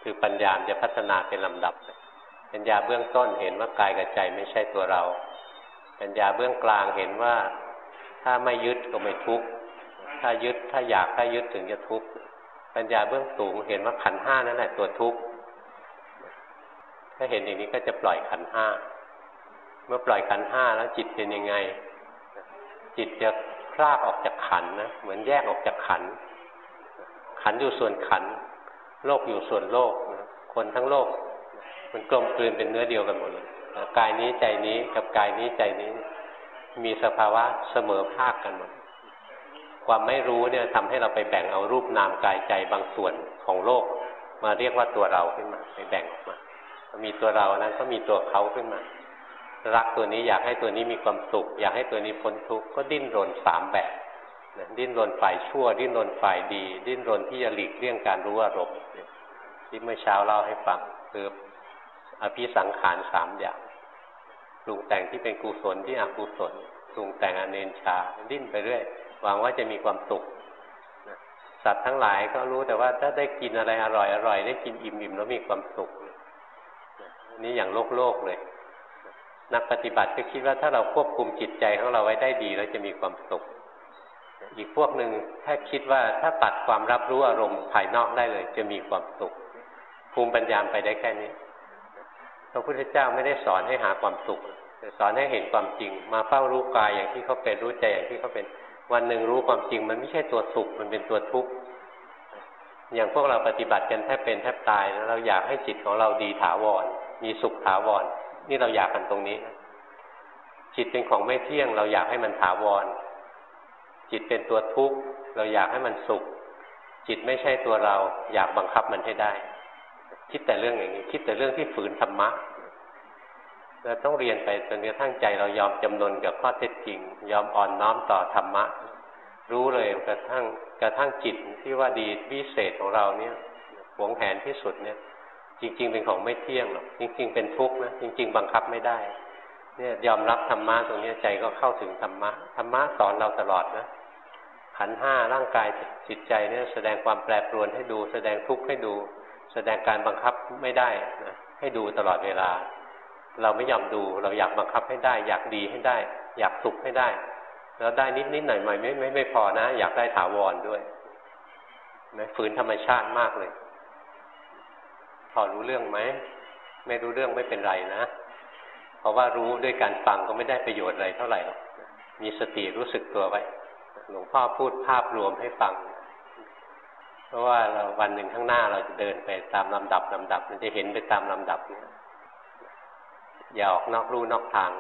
Speaker 1: คือปัญญาจะพัฒนาเป็นลำดับ ปัญญาเบื้องต้นเห็นว่ากายกับใจไม่ใช่ตัวเรา ปัญญาเบื้องกลางเห็นว่าถ้าไม่ยึดก็ไม่ทุกข์ถ้ายึดถ้าอยากถ้ายึดถึงจะทุกข์ปัญญาเบื้องสูงเห็นว่าขันห้านั่นแหละตัวทุกข์ถ้าเห็นอย่างนี้ก็จะปล่อยขันห้า เมื่อปล่อยขันห้าแล้วจิตเป็นยังไง จิตจะคลากออกจากขันนะ เหมือนแยกออกจากขัน ขันอยู่ส่วนขัน โลกอยู่ส่วนโลกคนทั้งโลก มันกลมกลืนเป็นเนื้อเดียวกันหมดเลยกายนี้ใจนี้กับกายนี้ใจนี้ มีสภาวะเสมอภาคกันหมดความไม่รู้เนี่ยทำให้เราไปแบ่งเอารูปนามกายใจบางส่วนของโลก มาเรียกว่าตัวเราขึ้นมาไปแบ่งออกมามีตัวเรานั้นก็มีตัวเขาขึ้นมา รักตัวนี้อยากให้ตัวนี้มีความสุข อยากให้ตัวนี้พ้นทุกข์ก็ดิ้นรนสามแบบ ดิ้นรนฝ่ายชั่ว ดิ้นรนฝ่ายดี ดิ้นรนที่จะหลีกเลี่ยงการรู้อารมณ์ที่เมื่อเช้าเล่าให้ฟังคืออภิสังขารสามอย่างปรุงแต่งที่เป็นกุศลที่อกุศลปรุงแต่งอเนนชา ดิ้นไปเรื่อยหวังว่าจะมีความสุขสัตว์ทั้งหลายก็รู้แต่ว่าถ้าได้กินอะไรอร่อยอร่อยได้กินอิ่มอิ่มแล้วมีความสุขนี่อย่างโลกโลกเลย นักปฏิบัติก็คิดว่าถ้าเราควบคุมจิตใจของเราไว้ได้ดีเราจะมีความสุข อีกพวกหนึ่งถ้าคิดว่าถ้าตัดความรับรู้อารมณ์ภายนอกได้เลย จะมีความสุข ภูมิปัญญาไปได้แค่นี้พระพุทธเจ้าไม่ได้สอนให้หาความสุขแต่สอนให้เห็นความจริง มาเฝ้ารู้กายอย่างที่เขาเป็นรู้ใจอย่างที่เขาเป็นวันหนึ่งรู้ความจริง มันไม่ใช่ตัวสุขมันเป็นตัวทุกข์อย่างพวกเราปฏิบัติกันแทบเป็นแทบตายแล้วเราอยากให้จิตของเราดีถาวร มีสุขถาวร นี่เราอยากกันตรงนี้ จิตเป็นของไม่เที่ยง เราอยากให้มันถาวร จิตเป็นตัวทุกข์ เราอยากให้มันสุข จิตไม่ใช่ตัวเรา อยากบังคับมันให้ได้ คิดแต่เรื่องอย่างนี้ คิดแต่เรื่องที่ฝืนธรรมะเราต้องเรียนไปจนกระทั่งใจเรายอมจำนนกับข้อเท็จจริง ยอมอ่อนน้อมต่อธรรมะ รู้เลยกระทั่งกระทั่งจิตที่ว่าดีวิเศษของเราเนี่ยหวงแหนที่สุดเนี่ย จริง ๆ เป็นของไม่เที่ยงหรอกจริง ๆ เป็นทุกข์นะจริง ๆ บังคับไม่ได้ เนี่ยยอมรับธรรมะตรงนี้ใจก็เข้าถึงธรรมะธรรมะสอนเราตลอดนะขันห้าร่างกายจิตใจเนี่ยแสดงความแปรปรวนให้ดู แสดงทุกข์ให้ดู แสดงการบังคับไม่ได้นะให้ดูตลอดเวลา เราไม่ยอมดูเราอยากบังคับให้ได้ อยากดีให้ได้ อยากสุขให้ได้ แล้วได้นิดนิดหน่อยหน่อยไม่ไม่ไม่พอนะ อยากได้ถาวรด้วยนะฝืนธรรมชาติมากเลยพอรู้เรื่องไหมไม่รู้เรื่องไม่เป็นไรนะ เพราะว่ารู้ด้วยการฟังก็ไม่ได้ประโยชน์อะไรเท่าไหร่หรอกมีสติรู้สึกตัวไว้ หลวงพ่อพูดภาพรวมให้ฟัง เพราะว่าเราวันหนึ่งข้างหน้าเราจะเดินไปตามลำดับลำดับ มันจะเห็นไปตามลำดับเนี่ยอย่าออกนอกลู่นอกทาง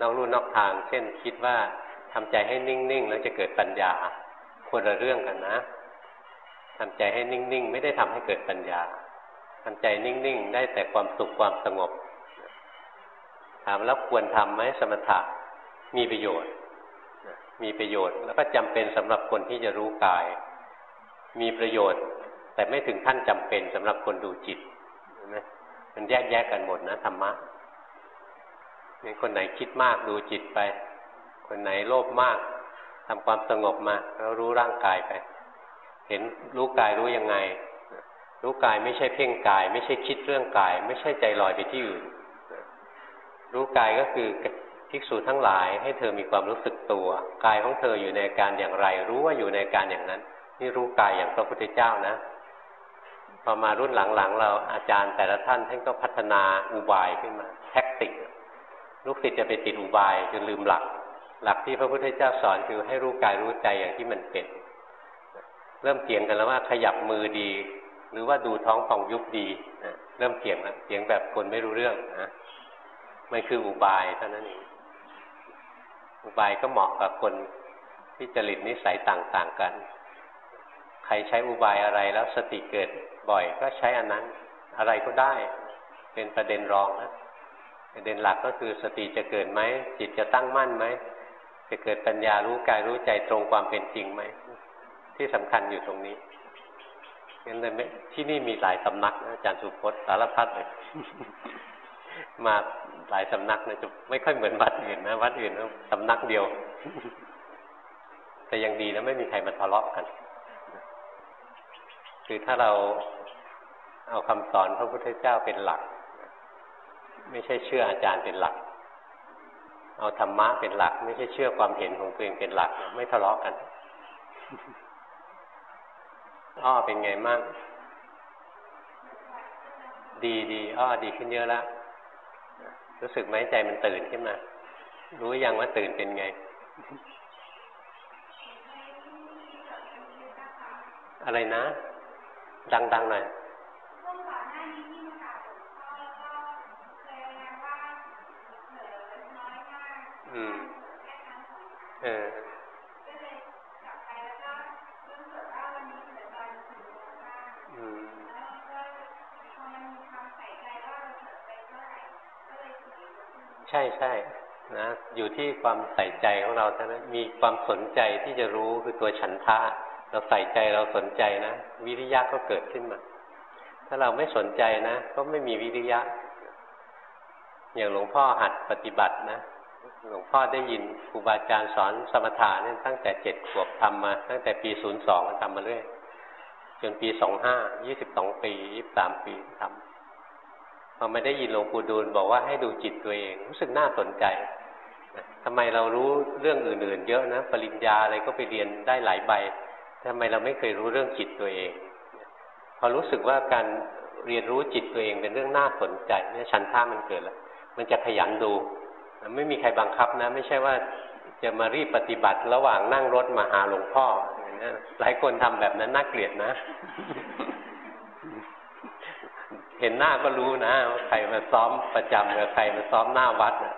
Speaker 1: นอกลู่นอกทาง เช่นคิดว่าทำใจให้นิ่งๆแล้วจะเกิดปัญญาคนละเรื่องกันนะทำใจให้นิ่งๆ ไม่ได้ทำให้เกิดปัญญาทำใจนิ่งๆ ได้แต่ความสุขความสงบ ถามแล้วควรทำไหมสมถะมีประโยชน์ มีประโยชน์แล้วก็จำเป็นสำหรับคนที่จะรู้กาย มีประโยชน์ แต่ไม่ถึงขั้นจำเป็นสำหรับคนดูจิตนะมันแยกแยกกันหมดนะธรรมะนี่คนไหนคิดมากดูจิตไป คนไหนโลภมากทำความสงบมา แล้วรู้ร่างกายไป เห็นรู้กายรู้ยังไง รู้กายไม่ใช่เพ่งกาย ไม่ใช่คิดเรื่องกาย ไม่ใช่ใจลอยไปที่อื่น รู้กายก็คือภิกษุทั้งหลายให้เธอมีความรู้สึกตัว กายของเธออยู่ในการอย่างไร รู้ว่าอยู่ในการอย่างนั้น นี่รู้กายอย่างพระพุทธเจ้านะพอมารุ่นหลังๆ เราอาจารย์แต่ละท่านท่านก็พัฒนาอุบายขึ้นมา แท็กติก ลูกศิษย์จะไปติดอุบายจนลืมหลัก หลักที่พระพุทธเจ้าสอนคือให้รู้กายรู้ใจอย่างที่มันเป็น เริ่มเถียงกันแล้วว่าขยับมือดี หรือว่าดูท้องของยุบดีเริ่มเถียงแล้วเถียงแบบคนไม่รู้เรื่องนะ มันคืออุบายเท่านั้นเองอุบายก็เหมาะกับคนที่จริตนิสัยต่างๆกัน ใครใช้อุบายอะไรแล้วสติเกิดบ่อยก็ใช้อันนั้น อะไรก็ได้ เป็นประเด็นรองนะประเด็นหลักก็คือสติจะเกิดไหมจิตจะตั้งมั่นไหมจะเกิดปัญญารู้กายรู้ใจตรงความเป็นจริงไหมที่สำคัญอยู่ตรงนี้งั้นเลยที่นี่มีหลายสำนักนะอาจารย์สุพจน์สารพัดเลย มาหลายสำนักนะจะไม่ค่อยเหมือนวัดอื่นนะวัดอื่นสำนักเดียว แต่ยังดีนะไม่มีใครมาทะเลาะกัน คือถ้าเราเอาคำสอนพระพุทธเจ้าเป็นหลัก ไม่ใช่เชื่ออาจารย์เป็นหลัก เอาธรรมะเป็นหลัก ไม่ใช่เชื่อความเห็นของตัวเองเป็นหลัก ไม่ทะเลาะกันอ้อเป็นไงมั่งดีดีอ้อดีขึ้นเยอะแล้ว รู้สึกไหมใจมันตื่นขึ้นมา รู้ยังว่าตื่นเป็นไง อะไรนะ ดังๆหน่อยอืมเอออืม ใช่ใช่นะ อยู่ที่ความใส่ใจของเราเท่านั้นมีความสนใจที่จะรู้คือตัวฉันทะ เราใส่ใจเราสนใจนะ วิริยะก็เกิดขึ้นมา ถ้าเราไม่สนใจนะ ก็ไม่มีวิริยะ อย่างหลวงพ่อหัดปฏิบัตินะหลวงพ่อได้ยินครูบาอาจารย์สอนสมถะเนี่ยตั้งแต่เจ็ดขวบทำมา ตั้งแต่ปีศูนย์สองทำมาเรื่อยจนปีสองห้ายี่สิบสองปียี่สิบสามปีทำ พอไม่ได้ยินหลวงปู่ดูลบอกว่าให้ดูจิตตัวเองรู้สึกน่าสนใจทำไมเรารู้เรื่องอื่น ๆ เยอะนะปริญญาอะไรก็ไปเรียนได้หลายใบทำไมเราไม่เคยรู้เรื่องจิตตัวเอง พอรู้สึกว่าการเรียนรู้จิตตัวเองเป็นเรื่องน่าสนใจเนี่ยชันท่ามันเกิดแล้วมันจะขยันดูไม่มีใครบังคับนะ ไม่ใช่ว่าจะมารีบปฏิบัติระหว่างนั่งรถมาหาหลวงพ่อหลายคนทำแบบนั้นน่าเกลียดนะ เห็นหน้าก็รู้นะใครมาซ้อมประจำกับใครมาซ้อมหน้าวัดนะ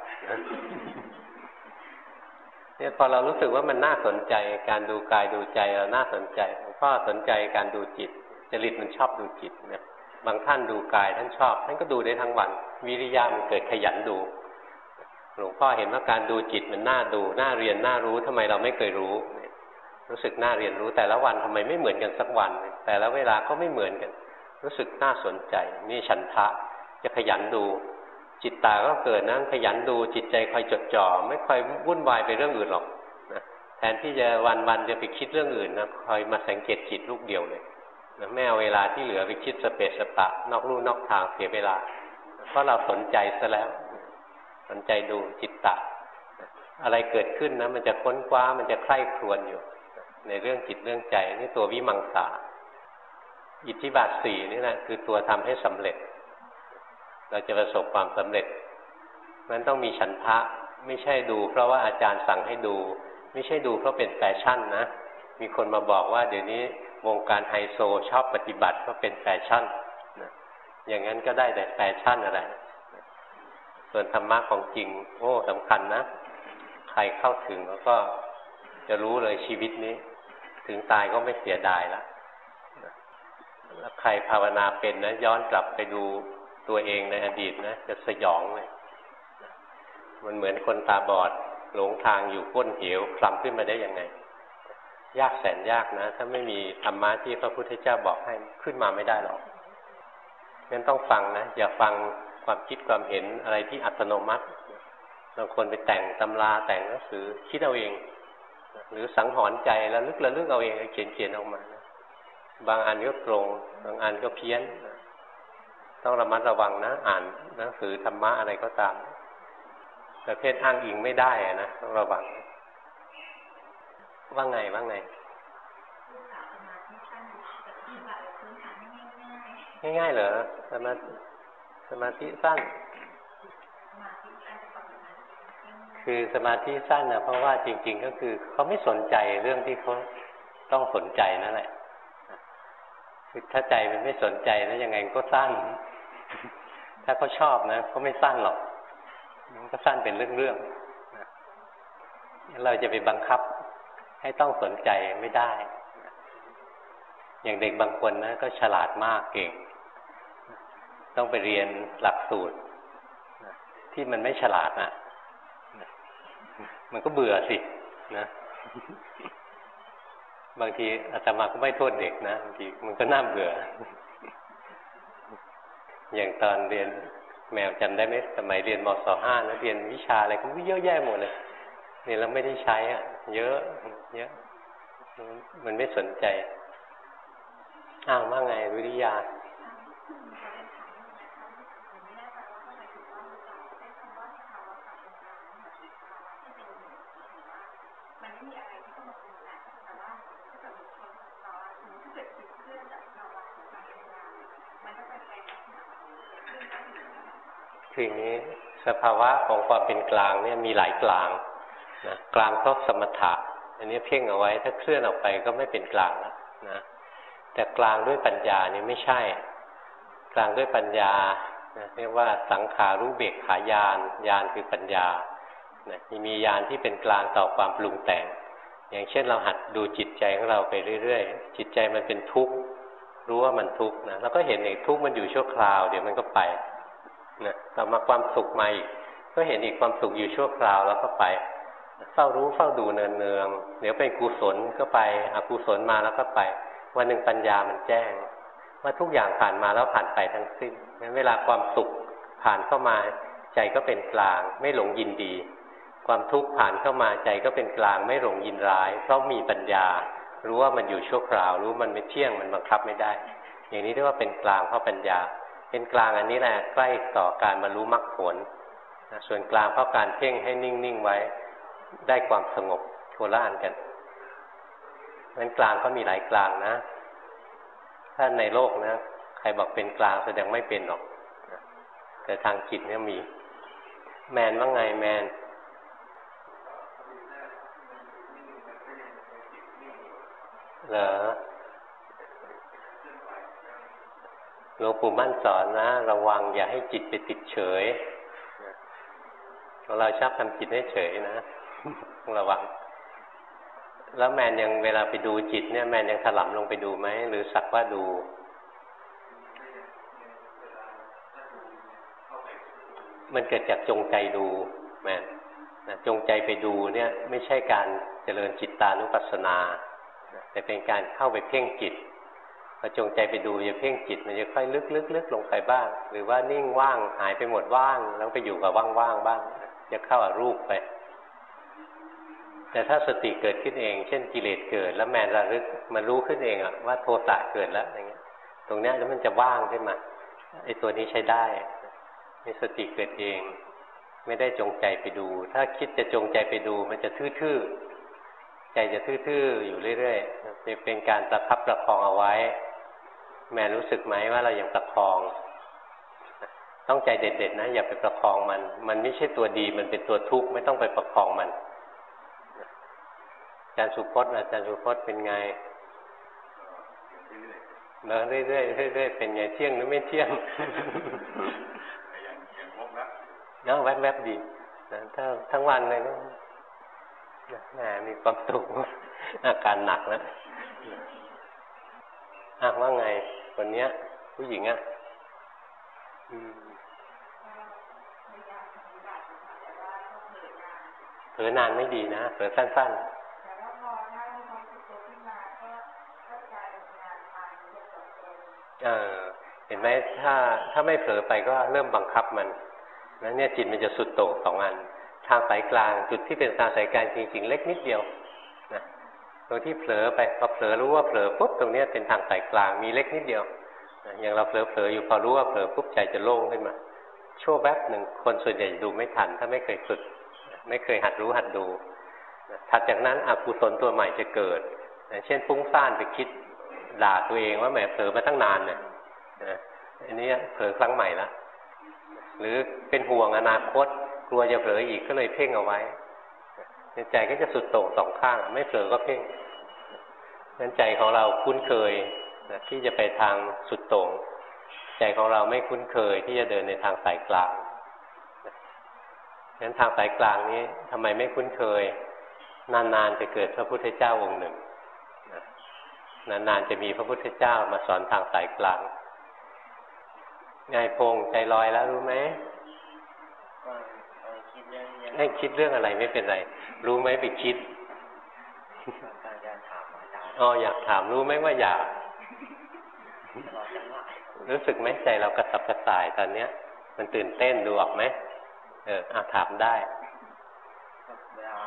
Speaker 1: เนี่ยพอเรารู้สึกว่ามันน่าสนใจการดูกายดูใจเราน่าสนใจหลวงพ่อสนใจการดูจิตจริตมันชอบดูจิตนะบางท่านดูกายท่านชอบท่านก็ดูได้ทั้งวันวิริยะมันเกิดขยันดู หลวงพ่อเห็นว่าการดูจิตมันน่าดูน่าเรียนน่ารู้ทำไมเราไม่เคยรู้ รู้สึกน่าเรียนรู้แต่ละวันทำไมไม่เหมือนกันสักวัน แต่ละเวลาก็ไม่เหมือนกัน รู้สึกน่าสนใจ นี่ฉันทะจะขยันดู จิตตาก็เกิดนะขยันดูจิตใจคอยจดจ่อไม่ค่อยวุ่นวายไปเรื่องอื่นหรอกนะแทนที่จะวันวันจะไปคิดเรื่องอื่นนะคอยมาสังเกตจิตลูกเดียวเลยนะไม่เอาเวลาที่เหลือไปคิดสเปสสปะ นอกลู่นอกทางเสียเวลา เพราะเราสนใจซะแล้ว สนใจดูจิตตะอะไรเกิดขึ้นนะมันจะค้นคว้ามันจะใคร่ครวญอยู่ ในเรื่องจิตเรื่องใจนี่ตัววิมังสา อิทธิบาทสี่นี่แหละคือตัวทำให้สำเร็จ เราจะประสบความสำเร็จมันต้องมีฉันทะไม่ใช่ดู เพราะว่าอาจารย์สั่งให้ดู ไม่ใช่ดูเพราะเป็นแฟชั่นนะมีคนมาบอกว่าเดี๋ยวนี้วงการไฮโซชอบปฏิบัติก็เป็นแฟชั่นนะอย่างนั้นก็ได้แต่แฟชั่นอะไรส่วนธรรมะของจริงโอ้สำคัญนะ ใครเข้าถึงแล้วก็จะรู้เลยชีวิตนี้ ถึงตายก็ไม่เสียดายแล้ว แล้วใครภาวนาเป็นนะ ย้อนกลับไปดูตัวเองในอดีตนะจะสยองเลยมันเหมือนคนตาบอด หลงทางอยู่ก้นเหวคลำขึ้นมาได้ยังไง ยากแสนยากนะ ถ้าไม่มีธรรมะที่พระพุทธเจ้าบอกให้ขึ้นมาไม่ได้หรอกงั้นต้องฟังนะ อย่าฟังความคิดความเห็นอะไรที่อัตโนมัติบางคนไปแต่งตำราแต่งหนังสือคิดเอาเอง หรือสังหรณ์ใจแล้วลึกระลึกเอาเองเขียนเขียนออกมานะ บางอันก็ตรง บางอันก็เพี้ยน ต้องระมัดระวังนะ อ่านหนังสือธรรมะอะไรก็ตาม ประเภทอ้างอิงไม่ได้นะต้องระวัง ว่าไงว่าไง ง่ายๆเหรอสมาสมาธิสั้น คือสมาธิสั้นนะเพราะว่าจริง ๆ ก็คือเขาไม่สนใจเรื่องที่เขาต้องสนใจนั่นแหละ คือถ้าใจมันไม่สนใจแล้วยังไงก็สั้นถ้าเขาชอบนะเขาไม่สั้นหรอก มันก็สั้นเป็นเรื่องๆเราจะไปบังคับให้ต้องสนใจไม่ได้ อย่างเด็กบางคนนะก็ฉลาดมากเก่ง ต้องไปเรียนหลักสูตรที่มันไม่ฉลาดอะ มันก็เบื่อสินะ บางทีอาตมาก็ไม่โทษเด็กนะบางทีมันก็น่าเบื่อ อย่างตอนเรียนแมวจำได้ไหมสมัยเรียนมศห้านะเรียนวิชาอะไรก็เยอะแยะหมดเลยเนี่ยเราไม่ได้ใช้อะ เยอะ เยอะ มันไม่สนใจอ้าวว่าไงวิริยา คืออย่างนี้สภาวะของความเป็นกลางเนี่ยมีหลายกลางนะกลางเพราะสมถะอันนี้เพ่งเอาไว้ถ้าเคลื่อนออกไปก็ไม่เป็นกลางแล้วนะแต่กลางด้วยปัญญานี่ไม่ใช่ กลางด้วยปัญญาเรียกว่าสังขารู้เบกขายานยานคือปัญญานะมียานที่เป็นกลางต่อความปรุงแต่ง อย่างเช่นเราหัดดูจิตใจของเราไปเรื่อยๆ จิตใจมันเป็นทุกข์รู้ว่ามันทุกข์นะแล้วก็เห็นเองทุกข์มันอยู่ชั่วคราว เดี๋ยวมันก็ไป นะต่อมาความสุขมาอีกก็เห็นอีกความสุขอยู่ชั่วคราวแล้วก็ไป เฝ้ารู้เฝ้าดูเนืองเนืองเดี๋ยวเป็นกุศลก็ไปอกุศลมาแล้วก็ไป วันหนึ่งปัญญามันแจ้ง ว่าทุกอย่างผ่านมาแล้วผ่านไปทั้งสิ้นงั้นเวลาความสุขผ่านเข้ามาใจก็เป็นกลาง ไม่หลงยินดี ความทุกข์ผ่านเข้ามาใจก็เป็นกลาง ไม่หลงยินร้าย เพราะมีปัญญา รู้ว่ามันอยู่ชั่วคราว รู้มันไม่เที่ยงมันบังคับไม่ได้ อย่างนี้เรียกว่าเป็นกลางเพราะปัญญา เป็นกลางอันนี้แหละใกล้ต่อการบรรลุมรรคผลส่วนกลางเพราะการเพ่งให้นิ่งๆไว้ได้ความสงบโคละอันกันนั้นกลางก็มีหลายกลางนะ ถ้าในโลกนะใครบอกเป็นกลางแสดงไม่เป็นหรอก แต่ทางจิตเนี่ยมี แมนว่าไงแมน เหรอ หลวงปู่มั่นสอนนะ ระวังอย่าให้จิตไปติดเฉยเราชอบทำจิตให้เฉยนะระวัง แล้วแมนยังเวลาไปดูจิตเนี่ยแมนยังถลำลงไปดูไหมหรือสักว่าดูมันเกิดจากจงใจดูแมนจงใจไปดูเนี่ยไม่ใช่การเจริญจิตตานุปัสสนา แต่เป็นการเข้าไปเพ่งจิต พอจงใจไปดูจะเพ่งจิตมันจะค่อยลึกลึกลึกลงไปบ้าง หรือว่านิ่งว่างหายไปหมดว่าง แล้วไปอยู่กับว่างๆบ้าง จะเข้าอารูปไป แต่ถ้าสติเกิดขึ้นเอง เช่นกิเลสเกิด แล้วแมนระลึกมันรู้ขึ้นเองอะว่าโทสะเกิดแล้วอย่างเงี้ย ตรงเนี้ยแล้วมันจะว่างขึ้นมาไอ้ตัวนี้ใช้ได้มีสติเกิดเอง ไม่ได้จงใจไปดู ถ้าคิดจะจงใจไปดู มันจะทื่อๆใจจะทื่อๆอยู่เรื่อยๆเป็นการประคับประคองเอาไว้ แม่รู้สึกไหมว่าเรายังประคอง ต้องใจเด็ดๆนะ อย่าไปประคองมัน มันไม่ใช่ตัวดี มันเป็นตัวทุกข์ไม่ต้องไปประคองมันอาจารย์สุพจน์อาจารย์สุพจน์เป็นไงเดินเรื่อยๆเรื่อยๆเป็นไงเที่ยงหรือไม่เที่ยง
Speaker 2: อย่งอย่างงกนะ
Speaker 1: เนาะแวบๆดีนะถ้าทั้งวันเลยก็แหมมีความสุขอาการหนักแล้วอะว่าไง คนเนี้ย ผู้หญิงอะเผลอนานไม่ดีนะเผลอสั้น
Speaker 4: แต่ว่าพอถ้ามีความสุขขึ้นมาก็ก็จะทำงานไปเอองตัว
Speaker 1: ๆเออเห็นไหมถ้าถ้าไม่เผลอไปก็เริ่มบังคับมันแล้วเนี่ยจิตมันจะสุดโต่งสองอัน ทางสายกลางจุดที่เป็นทางสายกลางจริง ๆ เล็กนิดเดียว ตรงที่เผลอไปพอเผลอรู้ว่าเผลอปุ๊บตรงนี้เป็นทางสายกลางมีเล็กนิดเดียวอย่างเราเผลอๆอยู่พอรู้ว่าเผลอปุ๊บใจจะโล่งขึ้นมาชั่วแวบหนึ่งคนส่วนใหญ่ดูไม่ทัน ถ้าไม่เคยฝึก ไม่เคยหัดรู้หัดดูถัดจากนั้นอกุศลตัวใหม่จะเกิด เช่นฟุ้งซ่านไปคิดด่าตัวเองว่าแหมเผลอมาตั้งนานเนี่ยอันนี้เผลอครั้งใหม่ละหรือเป็นห่วงอนาคตกลัวจะเผลออีกก็เลยเพ่งเอาไว้ ใจก็จะสุดโต่งสองข้าง ไม่เผลอก็เพ่งนั้นใจของเราคุ้นเคยนะที่จะไปทางสุดโต่งใจของเราไม่คุ้นเคยที่จะเดินในทางสายกลางงั้นทางสายกลางนี้ทำไมไม่คุ้นเคย นานๆจะเกิดพระพุทธเจ้าองค์หนึ่งนานๆจะมีพระพุทธเจ้ามาสอนทางสายกลางไงพงใจลอยแล้วรู้ไหม
Speaker 3: ก็เออคิดเรื่องเนี้ย
Speaker 1: ให้คิดเรื่องอะไรไม่เป็นไร รู้ไหมไปคิด
Speaker 3: การจะถามอาจารย์
Speaker 1: อ๋ออยากถามรู้ไหมว่าอยาก
Speaker 3: ตลอดจังหวะ
Speaker 1: รู้สึกไหมใจเรากระสับกระส่ายตอนเนี้ย มันตื่นเต้นดูออกไหมเอออะถามได้
Speaker 3: เวลา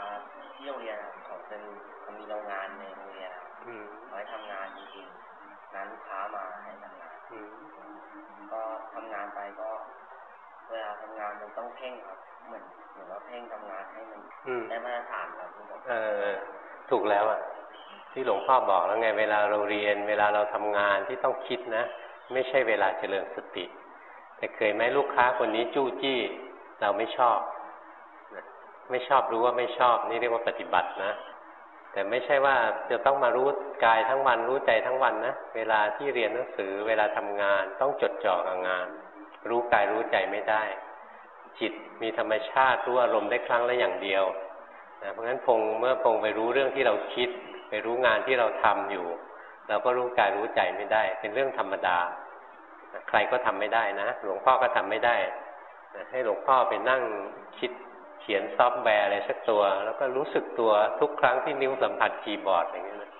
Speaker 3: ที่โรงเรียนอะเขาเป็นเขามีโรงงานในโรงเรียนอะ
Speaker 1: อืม
Speaker 3: ไว้ทำงานจริงๆนั้นลูกค้ามาให้ทำงาน
Speaker 1: อืม
Speaker 3: ก็ทำงานไปก็ เวลาทำงานมันต้องเพ่งครับ เหมือนเหมือนว่าเพ่งทำงานให้มัน
Speaker 1: อืม
Speaker 3: ได้มาตรฐานครับคุณหมอ
Speaker 1: เออ ถูกแล้วอะ ที่หลวงพ่อบอกแล้วไง เวลาเราเรียน เวลาเราทำงานที่ต้องคิดนะ ไม่ใช่เวลาเจริญสติ แต่เคยไหมลูกค้าคนนี้จู้จี้ เราไม่ชอบนะไม่ชอบรู้ว่าไม่ชอบ นี่เรียกว่าปฏิบัตินะแต่ไม่ใช่ว่าจะต้องมารู้กายทั้งวันรู้ใจทั้งวันนะ เวลาที่เรียนหนังสือ เวลาทำงานต้องจดจ่อกับงาน รู้กายรู้ใจไม่ได้ จิตมีธรรมชาติรู้อารมณ์ได้ครั้งละอย่างเดียวนะเพราะฉะนั้นพงเมื่อพงไปรู้เรื่องที่เราคิด ไปรู้งานที่เราทำอยู่ เราก็รู้กายรู้ใจไม่ได้ เป็นเรื่องธรรมดานะใครก็ทำไม่ได้นะหลวงพ่อก็ทำไม่ได้ให้หลวงพ่อไปนั่งคิดเขียนซอฟต์แวร์อะไรสักตัว แล้วก็รู้สึกตัวทุกครั้งที่นิ้วสัมผัสคีย์บอร์ดอย่างนี้นะ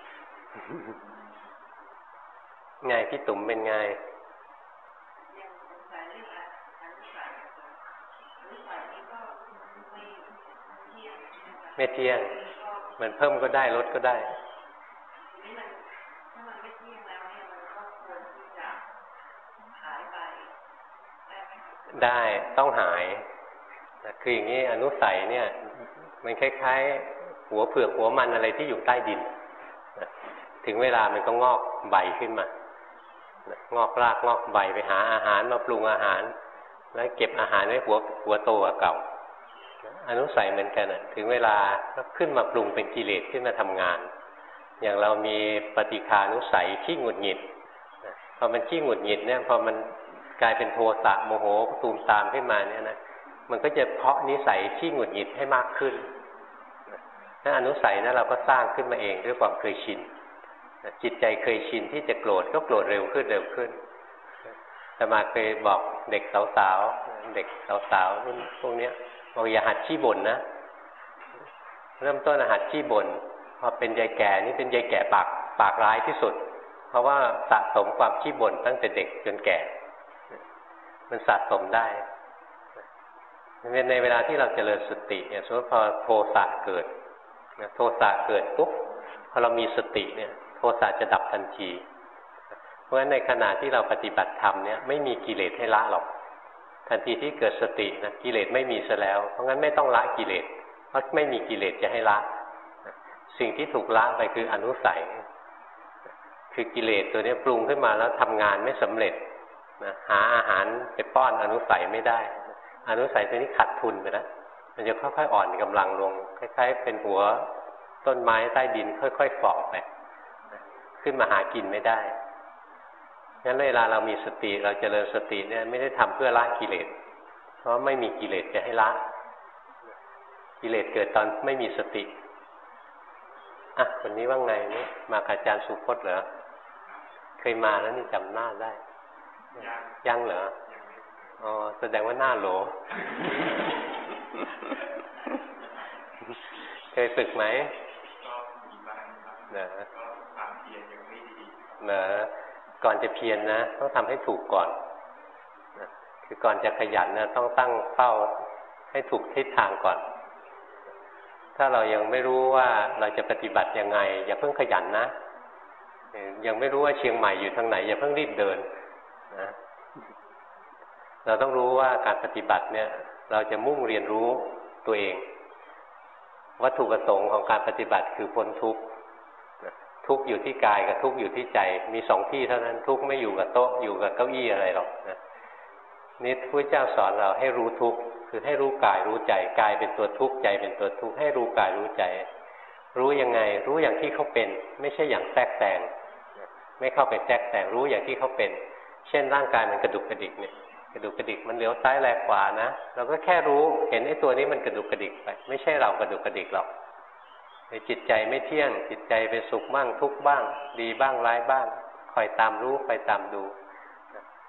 Speaker 1: ไงพี่ตุ๋มเป็นไง
Speaker 4: สงสัยเรื่องอะอนุสัยอะอนุสัยนี่ก็ไม่เที่ยงนะคะ
Speaker 1: ไม่เที่ยง
Speaker 4: ก็
Speaker 1: มันเพิ่มก็ได้ลดก็ได้
Speaker 4: ทีนี้มันถ้ามันไม่เที่ยงแล้วเนี่ยมันก็ควรที่จะหายไปได้ไหมคะ
Speaker 1: ได้ต้องหายนะคืออย่างนี้อนุสัยเนี่ย มันคล้ายๆ หัวเผือกหัวมันอะไรที่อยู่ใต้ดินนะถึงเวลามันก็งอกใบขึ้นมานะงอกรากงอกใบไปหาอาหารมาปรุงอาหาร แล้วเก็บอาหารไว้หัวหัวโตกว่าเก่านะ อนุสัยเหมือนกันนะถึงเวลาก็ขึ้นมาปรุงเป็นกิเลสขึ้นมาทำงาน อย่างเรามีปฏิคานุสัยขี้หงุดหงิดนพอมันขี้หงุดหงิดเนี่ยพอมันกลายเป็นโทสะโมโหตูมตามขึ้นมาเนี่ยนะมันก็จะเพาะนิสัยที่หงุดหงิดให้มากขึ้นนั่นอนุสัยนะเราก็สร้างขึ้นมาเองด้วยความเคยชินจิตใจเคยชินที่จะโกรธก็โกรธเร็วขึ้นเร็วขึ้นแต่มาเคยบอกเด็กสาวๆเด็กสาวๆรุ่นพวกเนี้ย บอกอย่าหัดขี้บ่นนะ เริ่มต้นหัดขี้บ่นพอเป็นยายแก่นี่เป็นยายแก่ปากปากร้ายที่สุด เพราะว่าสะสมความขี้บ่นตั้งแต่เด็กจนแก่ มันสะสมได้ในเวลาที่เราเจริญสติเนี่ยสมมติพอโทสะเกิดโทสะเกิดปุ๊บพอเรามีสติเนี่ย โทสะจะดับทันที เพราะฉะนั้นในขณะที่เราปฏิบัติธรรมเนี่ยไม่มีกิเลสให้ละหรอก ทันทีที่เกิดสตินะกิเลสไม่มีซะแล้ว เพราะงั้นไม่ต้องละกิเลสเพราะไม่มีกิเลสจะให้ละ สิ่งที่ถูกละไปคืออนุสัย คือกิเลสตัวนี้ปรุงขึ้นมาแล้วทำงานไม่สำเร็จนะหาอาหารไปป้อนอนุสัยไม่ได้ อนุสัยตัวนี้ขาดทุนไปแล้วมันจะค่อยๆอ่อนกำลังลง คล้าย ๆ เป็นหัวต้นไม้ใต้ดินค่อยๆฝ่อไป ขึ้นมาหากินไม่ได้ งั้นเวลาเรามีสติเราจเจริญสติเนี่ยไม่ได้ทำเพื่อละกิเลส เพราะไม่มีกิเลสจะให้ละ กิเลสเกิดตอนไม่มีสติ อะคนนี้ว่าไงนี่มาอาจารย์สุพจน์เหรอ เคยมาแล้วนี่จำหน้าได้ ยังเหรอ อ๋อแสดงว่าหน้าโหล เคยฝึกไหม
Speaker 2: ก็มีบ้างครับ
Speaker 1: เนอะ
Speaker 2: ก็ความเพียรยังไม่ดี
Speaker 1: เนอะ ก่อนจะเพียรนนะ ต้องทำให้ถูกก่อนนะคือก่อนจะขยันนะต้องตั้งเป้าให้ถูกทิศทางก่อน ถ้าเรายังไม่รู้ว่าเราจะปฏิบัติยังไง อย่าเพิ่งขยันนะ ยังไม่รู้ว่าเชียงใหม่อยู่ทางไหน อย่าเพิ่งรีบเดินนะเราต้องรู้ว่าการปฏิบัติเนี่ย เราจะมุ่งเรียนรู้ตัวเอง วัตถุประสงค์ของการปฏิบัติคือพ้นทุกข์ ทุกอยู่ที่กายกับทุกอยู่ที่ใจ มีสองที่เท่านั้นทุกไม่อยู่กับโต๊ะอยู่กับเก้าอี้อะไรหรอกนะนี่พระเจ้าสอนเราให้รู้ทุกคือให้รู้กายรู้ใจกายเป็นตัวทุกใจเป็นตัวทุกให้รู้กายรู้ใจ รู้ยังไง รู้อย่างที่เขาเป็น ไม่ใช่อย่างแทรกแซงไม่เข้าไปแทรกแซงรู้อย่างที่เขาเป็น เช่นร่างกายมันกระดุกกระดิกเนี่ยกระดุกกระดิกมันเลี้ยวซ้ายแลขวานะเราก็แค่รู้เห็นไอ้ตัวนี้มันกระดุกกระดิกไป ไม่ใช่เรากระดุกกระดิกหรอก จิตใจไม่เที่ยง จิตใจเป็นสุขบ้างทุกบ้าง ดีบ้างร้ายบ้าง คอยตามรู้คอยตามดู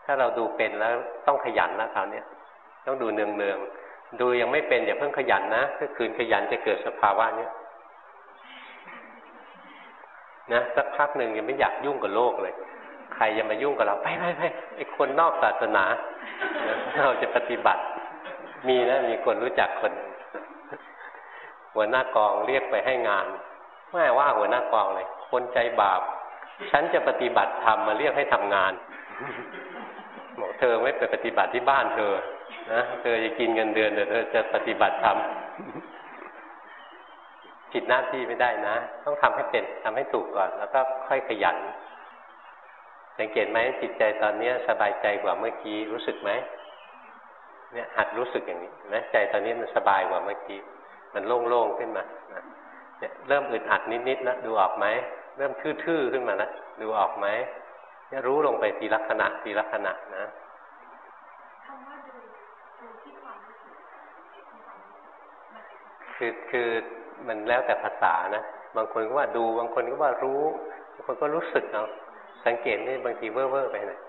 Speaker 1: ถ้าเราดูเป็นแล้วต้องขยันนะคราวนี้ต้องดูเนืองเนืองๆดูยังไม่เป็นอย่าเพิ่งขยันนะถ้าคืนขยันจะเกิดสภาวะเนี้ยนะสักพักหนึ่งยังไม่อยากยุ่งกับโลกเลย ใครจะมายุ่งกับเราไปไปไปไอ้คนนอกศาสนา เราจะปฏิบัติ มีนะมีคนรู้จักคน หัวหน้ากองเรียกไปให้งานไม่ว่าหัวหน้ากองเลย คนใจบาป ฉันจะปฏิบัติธรรมมาเรียกให้ทำงานบอกเธอไม่ไปปฏิบัติที่บ้านเธอ นะเธอจะกินเงินเดือนเดี๋ยวเธอจะปฏิบัติธรรมผิดหน้าที่ไม่ได้นะ ต้องทำให้เป็นทำให้ถูกก่อน แล้วก็ค่อยขยัน สังเกตไหมจิตใจตอนเนี้ย สบายใจกว่าเมื่อกี้รู้สึกไหมเนี่ยหัดรู้สึกอย่างนี้นะใจตอนนี้มันสบายกว่าเมื่อกี้ มันโล่งๆขึ้นมาเนี่ยเริ่มอึดอัดนิดๆแล้วดูออกไหมเริ่มทื่อๆขึ้นมาแล้วดูออกไหมเนี่ยรู้ลงไปทีละขณะทีละขณะนะ
Speaker 4: คื
Speaker 1: อคือมันแล้วแต่ภาษานะบางคนก็ว่าดูบางคนก็ว่ารู้บางคนก็รู้สึกเอาสังเกตนี่บางทีเว่อร์ไปหนะ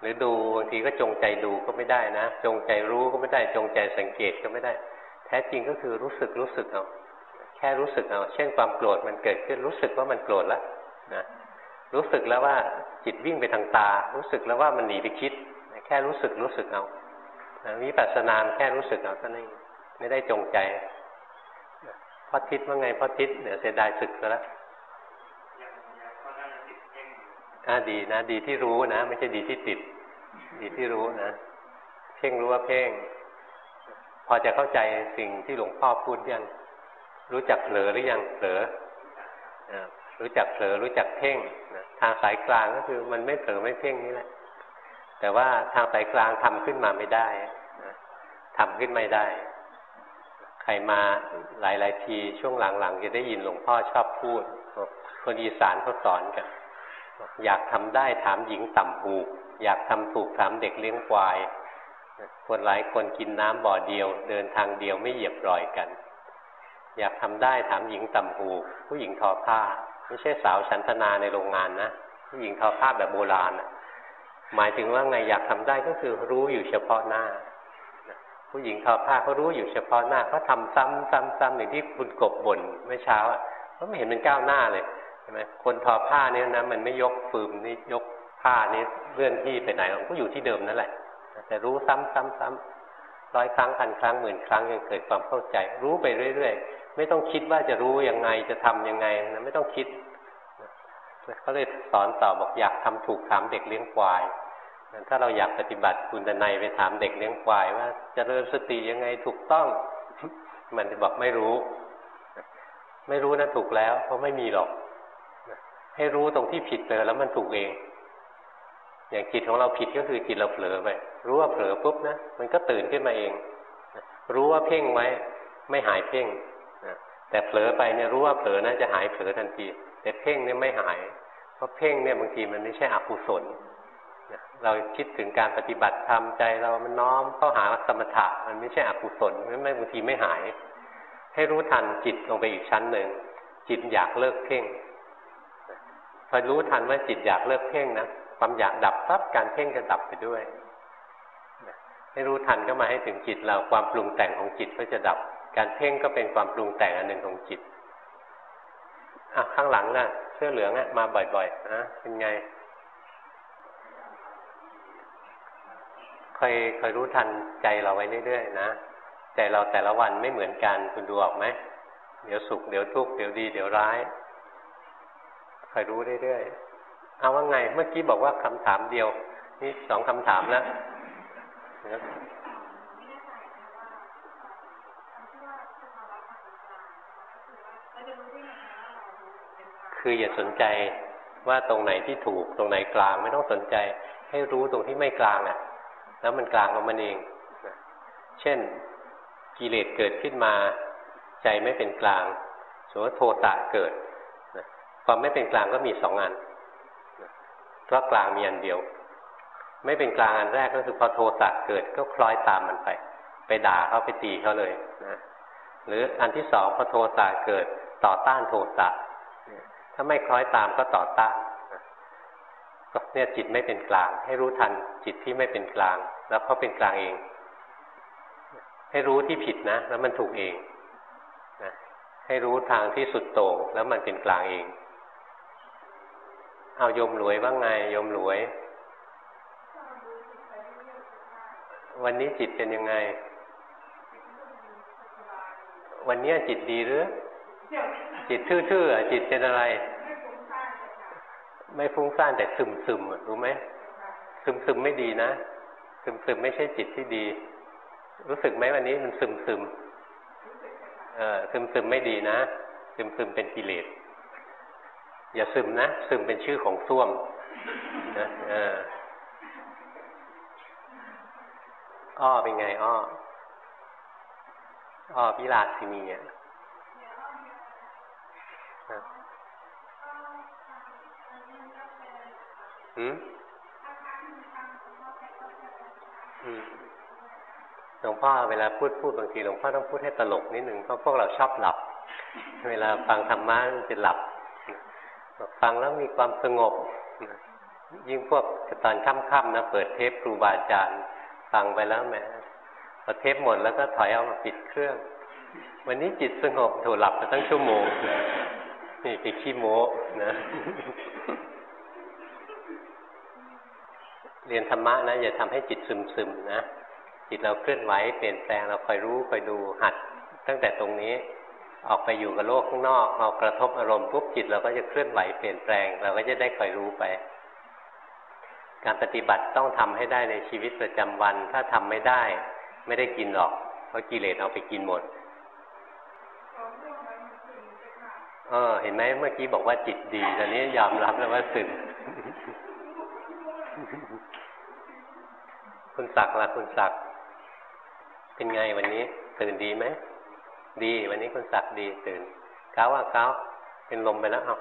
Speaker 1: หรือดูบางทีก็จงใจดูก็ไม่ได้นะ จงใจรู้ก็ไม่ได้ จงใจสังเกตก็ไม่ได้ แท้จริงก็คือรู้สึกรู้สึกเอาแค่รู้สึกเอาเช่นความโกรธมันเกิดขึ้นรู้สึกว่ามันโกรธแล้วนะรู้สึกแล้วว่าจิตวิ่งไปทางตา รู้สึกแล้วว่ามันหนีไปคิด แค่รู้สึกรู้สึกเอาวิปัสสนามแค่รู้สึกเอาเท่านั้นเองไม่ได้จงใจพ่อทิศว่าไงพ่อทิศเดี๋ยวเสียดายศึกซะแล้ว
Speaker 2: อะติดเพ่งอยู่
Speaker 1: อ่าดีนะ ดีที่รู้นะ ไม่ใช่ดีที่ติด ดีที่รู้นะ เพ่งรู้ว่าเพ่ง พอจะเข้าใจสิ่งที่หลวงพ่อพูดยัง รู้จักเผลอหรือยังเผลอรู้จักเผลอรู้จักเพ่งนะทางสายกลางก็คือมันไม่เผลอไม่เพ่งนี่แหละ แต่ว่าทางสายกลางทำขึ้นมาไม่ได้นะทำขึ้นไม่ได้ ใครมาหลายๆทีช่วงหลังๆจะได้ยินหลวงพ่อชอบพูด คนอีสานเขาสอนกันบอยากทำได้ถามหญิงต่ำหูกอยากทำถูกถามเด็กเลี้ยงควาย คนหลายคนกินน้ำบ่อเดียว เดินทางเดียวไม่เหยียบรอยกัน อยากทำได้ถามหญิงต่ำหูผู้หญิงทอผ้า ไม่ใช่สาวชันทนาในโรงงานนะผู้หญิงทอผ้าแบบโบราณหมายถึงว่าไงอยากทำได้ก็คือรู้อยู่เฉพาะหน้า ผู้หญิงทอผ้าเขารู้อยู่เฉพาะหน้าเขาทำซ้ำซ้ำซ้ำอย่างที่คุณกบบ่นเมื่อเช้าอะเขาไม่เห็นเป็นก้าวหน้าเลยใช่ไหมคนทอผ้าเนี่ยนะมันไม่ยกฟืมนี่ยกผ้านี่เลื่อนที่ไปไหนมันก็อยู่ที่เดิมนั่นแหละ แต่รู้ซ้ำซ้ำซ้ำร้อยครั้งพันครั้งหมื่นครั้งยังเกิดความเข้าใจ รู้ไปเรื่อยๆ ไม่ต้องคิดว่าจะรู้ยังไงจะทํำยังไงนะไม่ต้องคิดเขาเลยสอนต่อบอกอยากทำถูกถามเด็กเลี้ยงควายถ้าเราอยากปฏิบัติคุณนายไปถามเด็กเลี้ยงควายว่าจเจริญสติยังไงถูกต้อง มันจะบอกไม่รู้ ไม่รู้นะถูกแล้ว เพราะไม่มีหรอก ให้รู้ตรงที่ผิดเจอแล้วมันถูกเอง อย่างจิตของเราผิดก็คือจิตเราเผลอไป รู้ว่าเผลอปุ๊บนะ มันก็ตื่นขึ้นมาเอง รู้ว่าเพ่งไว้ ไม่หายเพ่งแต่เผลอไปเนี่ยรู้ว่าเผลอนะจะหายเผลอทันที แต่เพ่งเนี่ยไม่หาย เพราะเพ่งเนี่ยบางทีมันไม่ใช่อกุศลเราคิดถึงการปฏิบัติธรรมใจเรามันน้อมเข้าหาสมถะมันไม่ใช่อกุศลไม่บางทีไม่หาย ให้รู้ทันจิตลงไปอีกชั้นหนึ่งจิตอยากเลิกเพ่งพอรู้ทันว่าจิตอยากเลิกเพ่งนะ ความอยากดับปั๊บการเพ่งจะดับไปด้วยให้รู้ทันก็มาให้ถึงจิตเราความปรุงแต่งของจิตก็จะดับ การเพ่งก็เป็นความปรุงแต่งอันหนึ่งของจิตอะข้างหลังน่ะ เสื้อเหลืองอะมาบ่อยๆนะเป็นไงคอยคอยรู้ทันใจเราไว้เรื่อยๆนะใจเราแต่ละวันไม่เหมือนกันคุณดูออกไหมเดี๋ยวสุขเดี๋ยวทุกข์เดี๋ยวดี เดี๋ยวร้ายคอยรู้เรื่อยๆ เอาว่าไง เมื่อกี้บอกว่าคำถามเดียว นี่สองคำถามแล้วคืออย่าสนใจว่าตรงไหนที่ถูกตรงไหนกลางไม่ต้องสนใจ ให้รู้ตรงที่ไม่กลางอะ แล้วมันกลางของมันเองเช่นกิเลสเกิดขึ้นมา ใจไม่เป็นกลางสมมติโทสะเกิดความไม่เป็นกลางก็มีสองอัน เพราะกลางมีอันเดียว ไม่เป็นกลางอันแรกก็คือพอโทสะเกิดก็คล้อยตามมันไป ไปด่าเขาไปตีเขาเลยนะหรืออันที่สองพอโทสะเกิดต่อต้านโทสะถ้าไม่คล้อยตามก็ต่อต้านก็เนี่ยจิตไม่เป็นกลาง ให้รู้ทันจิตที่ไม่เป็นกลาง แล้วเขาเป็นกลางเอง ให้รู้ที่ผิดนะ แล้วมันถูกเองนะให้รู้ทางที่สุดโต่งแล้วมันเป็นกลางเอง เอาโยมรวยว่างไงโยมรวย วันนี้จิตเป็นยังไง วันนี้จิตดีหรือ จิตทื่อๆจิตเป็นอะไร ไม่ฟุ้งซ่านแต่ซึมซึมรู้ไหมซึมซึมไม่ดีนะซึมซึมไม่ใช่จิตที่ดี รู้สึกไหมวันนี้มันซึมซึมเออซึมซึมไม่ดีนะซึมซึมเป็นกิเลส อย่าซึมนะ ซึมเป็นชื่อของส้วมนะอ้อเป็นไง อ้อ อ้อพิลาสินีอะหืมหลวงพ่อเวลาพูดพูดบางทีหลวงพ่อต้องพูดให้ตลกนิดหนึ่งเพราะพวกเราชอบหลับ เวลาฟังธรรมะมันจะหลับ ฟังแล้วมีความสงบ ยิ่งพวกตอนค่ำๆนะเปิดเทปครูบาอาจารย์ฟังไปแล้วแหมพอเทปหมดแล้วก็ถอยเอามาปิดเครื่อง วันนี้จิตสงบถูหลับไปตั้งชั่วโมง นี่ไปขี้โม้นะเรียนธรรมะนะอย่าทำให้จิตซึมๆนะจิตเราเคลื่อนไหวเปลี่ยนแปลงเราคอยรู้คอยดูหัดตั้งแต่ตรงนี้ ออกไปอยู่กับโลกข้างนอกเรากระทบอารมณ์ปุ๊บจิตเราก็จะเคลื่อนไหวเปลี่ยนแปลง เราก็จะได้คอยรู้ไป การปฏิบัติต้องทำให้ได้ในชีวิตประจำวัน ถ้าทำไม่ได้ ไม่ได้กินหรอก เพราะกิเลสเอาไปกินหมดเออเห็นไหมเมื่อกี้บอกว่าจิตดีตอนนี้ยอมรับแล้วว่าสึมคุณศักดิ์ล่ะคุณศักดิ์เป็นไงวันนี้ตื่นดีไหม ดีวันนี้คุณศักดิ์ดีตื่นก้าวว่าก้าวเป็นลมไปแล้วเอา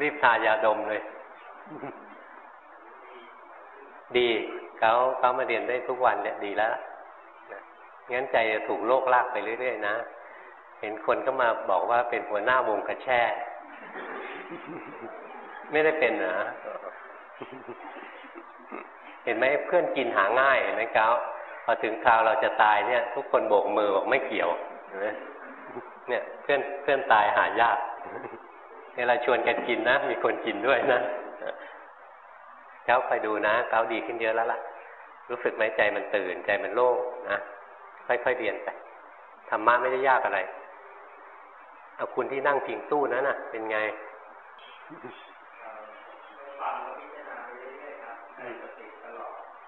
Speaker 1: รีบทายาดมเลย ดีเขาเขามาเรียนได้ทุกวันเนี่ยดีแล้วงั้นใจจะถูกโลกลากไปเรื่อยๆนะเห็นคนก็มาบอกว่าเป็นหัวหน้าวงกระแช่ ไม่ได้เป็นนะเห็นไหมเพื่อนกินหาง่ายเห็นไหมเก้า พอถึงคราวเราจะตายเนี่ย ทุกคนโบกมือบอกไม่เกี่ยวเห็นไหมเนี่ยเพื่อนเพื่อนตายหายากเนี่ยเราชวนกันกินนะ มีคนกินด้วยนะเก้าคอยดูนะเก้าดีขึ้นเยอะแล้วล่ะ รู้สึกไหมใจมันตื่นใจมันโล่งนะค่อยๆเรียนไปธรรมะไม่ได้ยากอะไรเอาคุณที่นั่งพิงตู้นั้นน่ะ เป็นไง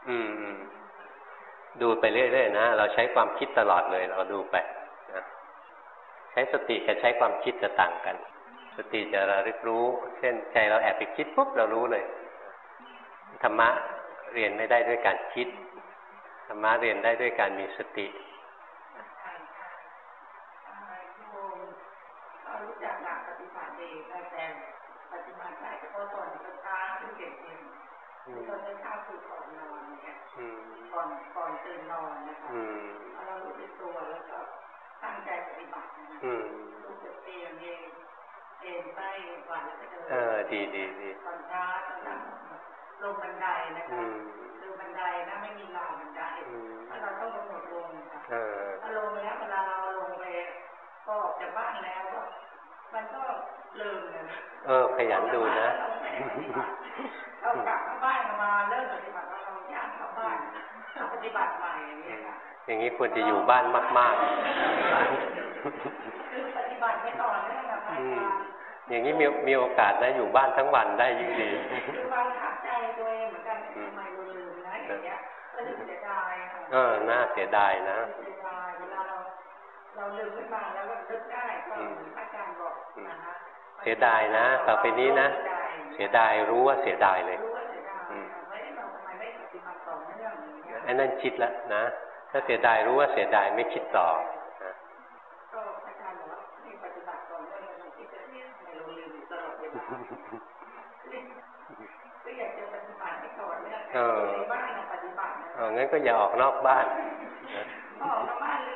Speaker 1: อืมอืม ดูไปเรื่อยๆนะ เราใช้ความคิดตลอดเลย เราดูไปนะใช้สติกับใช้ความคิดจะต่างกัน สติจะระลึกรู้ เช่นใจเราแอบไปคิดปุ๊บเรารู้เลย ธรรมะเรียนไม่ได้ด้วยการคิด ธรรมะเรียนได้ด้วยการมีสติ
Speaker 5: รู้จักหลักปฏิบัติเองแต่ปฏิบัติได้เฉพาะตอนก็ช้าขึ้นเก่ง
Speaker 1: อืม
Speaker 5: ตอนนี้ข้าวคือก่อนนอนเนี่ย
Speaker 1: อืม
Speaker 5: ก่อนก่อนตื่นนอนนะคะ
Speaker 1: อืม
Speaker 5: พอเรารู้สึกตัวแล้วก็ตั้งใจปฏิบัตินะคะ
Speaker 1: อืม
Speaker 5: รู้สึกเองเองเองใต้ห วันแล้วก็เดิน
Speaker 1: เออดีดีดี
Speaker 5: ตอนเช้าตอนนั้นลงบันไดนะคะ
Speaker 1: อืม
Speaker 5: คือบันไดนะไม่มีราวบันได
Speaker 1: อืม
Speaker 5: ถ้าเราต้องกำหนดลงค่ะ
Speaker 1: เออ
Speaker 5: ถ้าลงแล้วเวลาเราลงไปก็ออกจากบ้านแล้วก็มันก็ลืมเลยนะ
Speaker 1: เออขยันดูนะ
Speaker 5: เรากลับมาบ้านมาเริ่มปฏิบัติเราย่างเข้าบ้านเราปฏิบัติใหม่อย่างเงี้ยค่ะ
Speaker 1: อย่างนี้ควรจะอยู่บ้านมาก
Speaker 5: คือปฏิบัติไม่ต่อเนื่องอะพระ
Speaker 1: ๆ อื
Speaker 5: อามจารย์
Speaker 1: อย่างนี้มีมีโอกาสนะอยู่บ้านทั้งวันได้ยิ่งดี
Speaker 5: คือบางขับใจตัวเองเหมือนกันทำไมเราลืมนะอย่างเงี้ยก็รู้สึกเสียดายค่ะ
Speaker 1: เออน่าเสียดายนะ
Speaker 5: เสียดายเวลาเราเราลืมขึ้นมาแล้วก็นึกได้ก็เหมือนพระอาจารย์บอกนะคะ
Speaker 1: เสียดายนะต่อไปนี้นะ เสียดายรู้ว่าเสียดายเลย
Speaker 5: รู้ว่าเสียดายค่ะไม่ได้เราทำไมไม่ปฏิบัติต่อเนื่องอย่างเงี้ย
Speaker 1: ไอ้นั่นคิดแล้วนะ ถ้าเสียดายรู้ว่าเสียดายไม่คิดต่อนะ
Speaker 5: ก็อาจารย์บอกว่าให้ปฏิบัติต่อเนื่องเราคิดจะเนี่ยทำไมเราลืมอยู่ตลอดเวลาก็อยากจะปฏิบัติให้ต่อ เนื่องในบ้านนะปฏิบัตินะ
Speaker 1: เอองั้นก็อย่าออกนอกบ้านนะ
Speaker 5: ออกจากบ้านลืม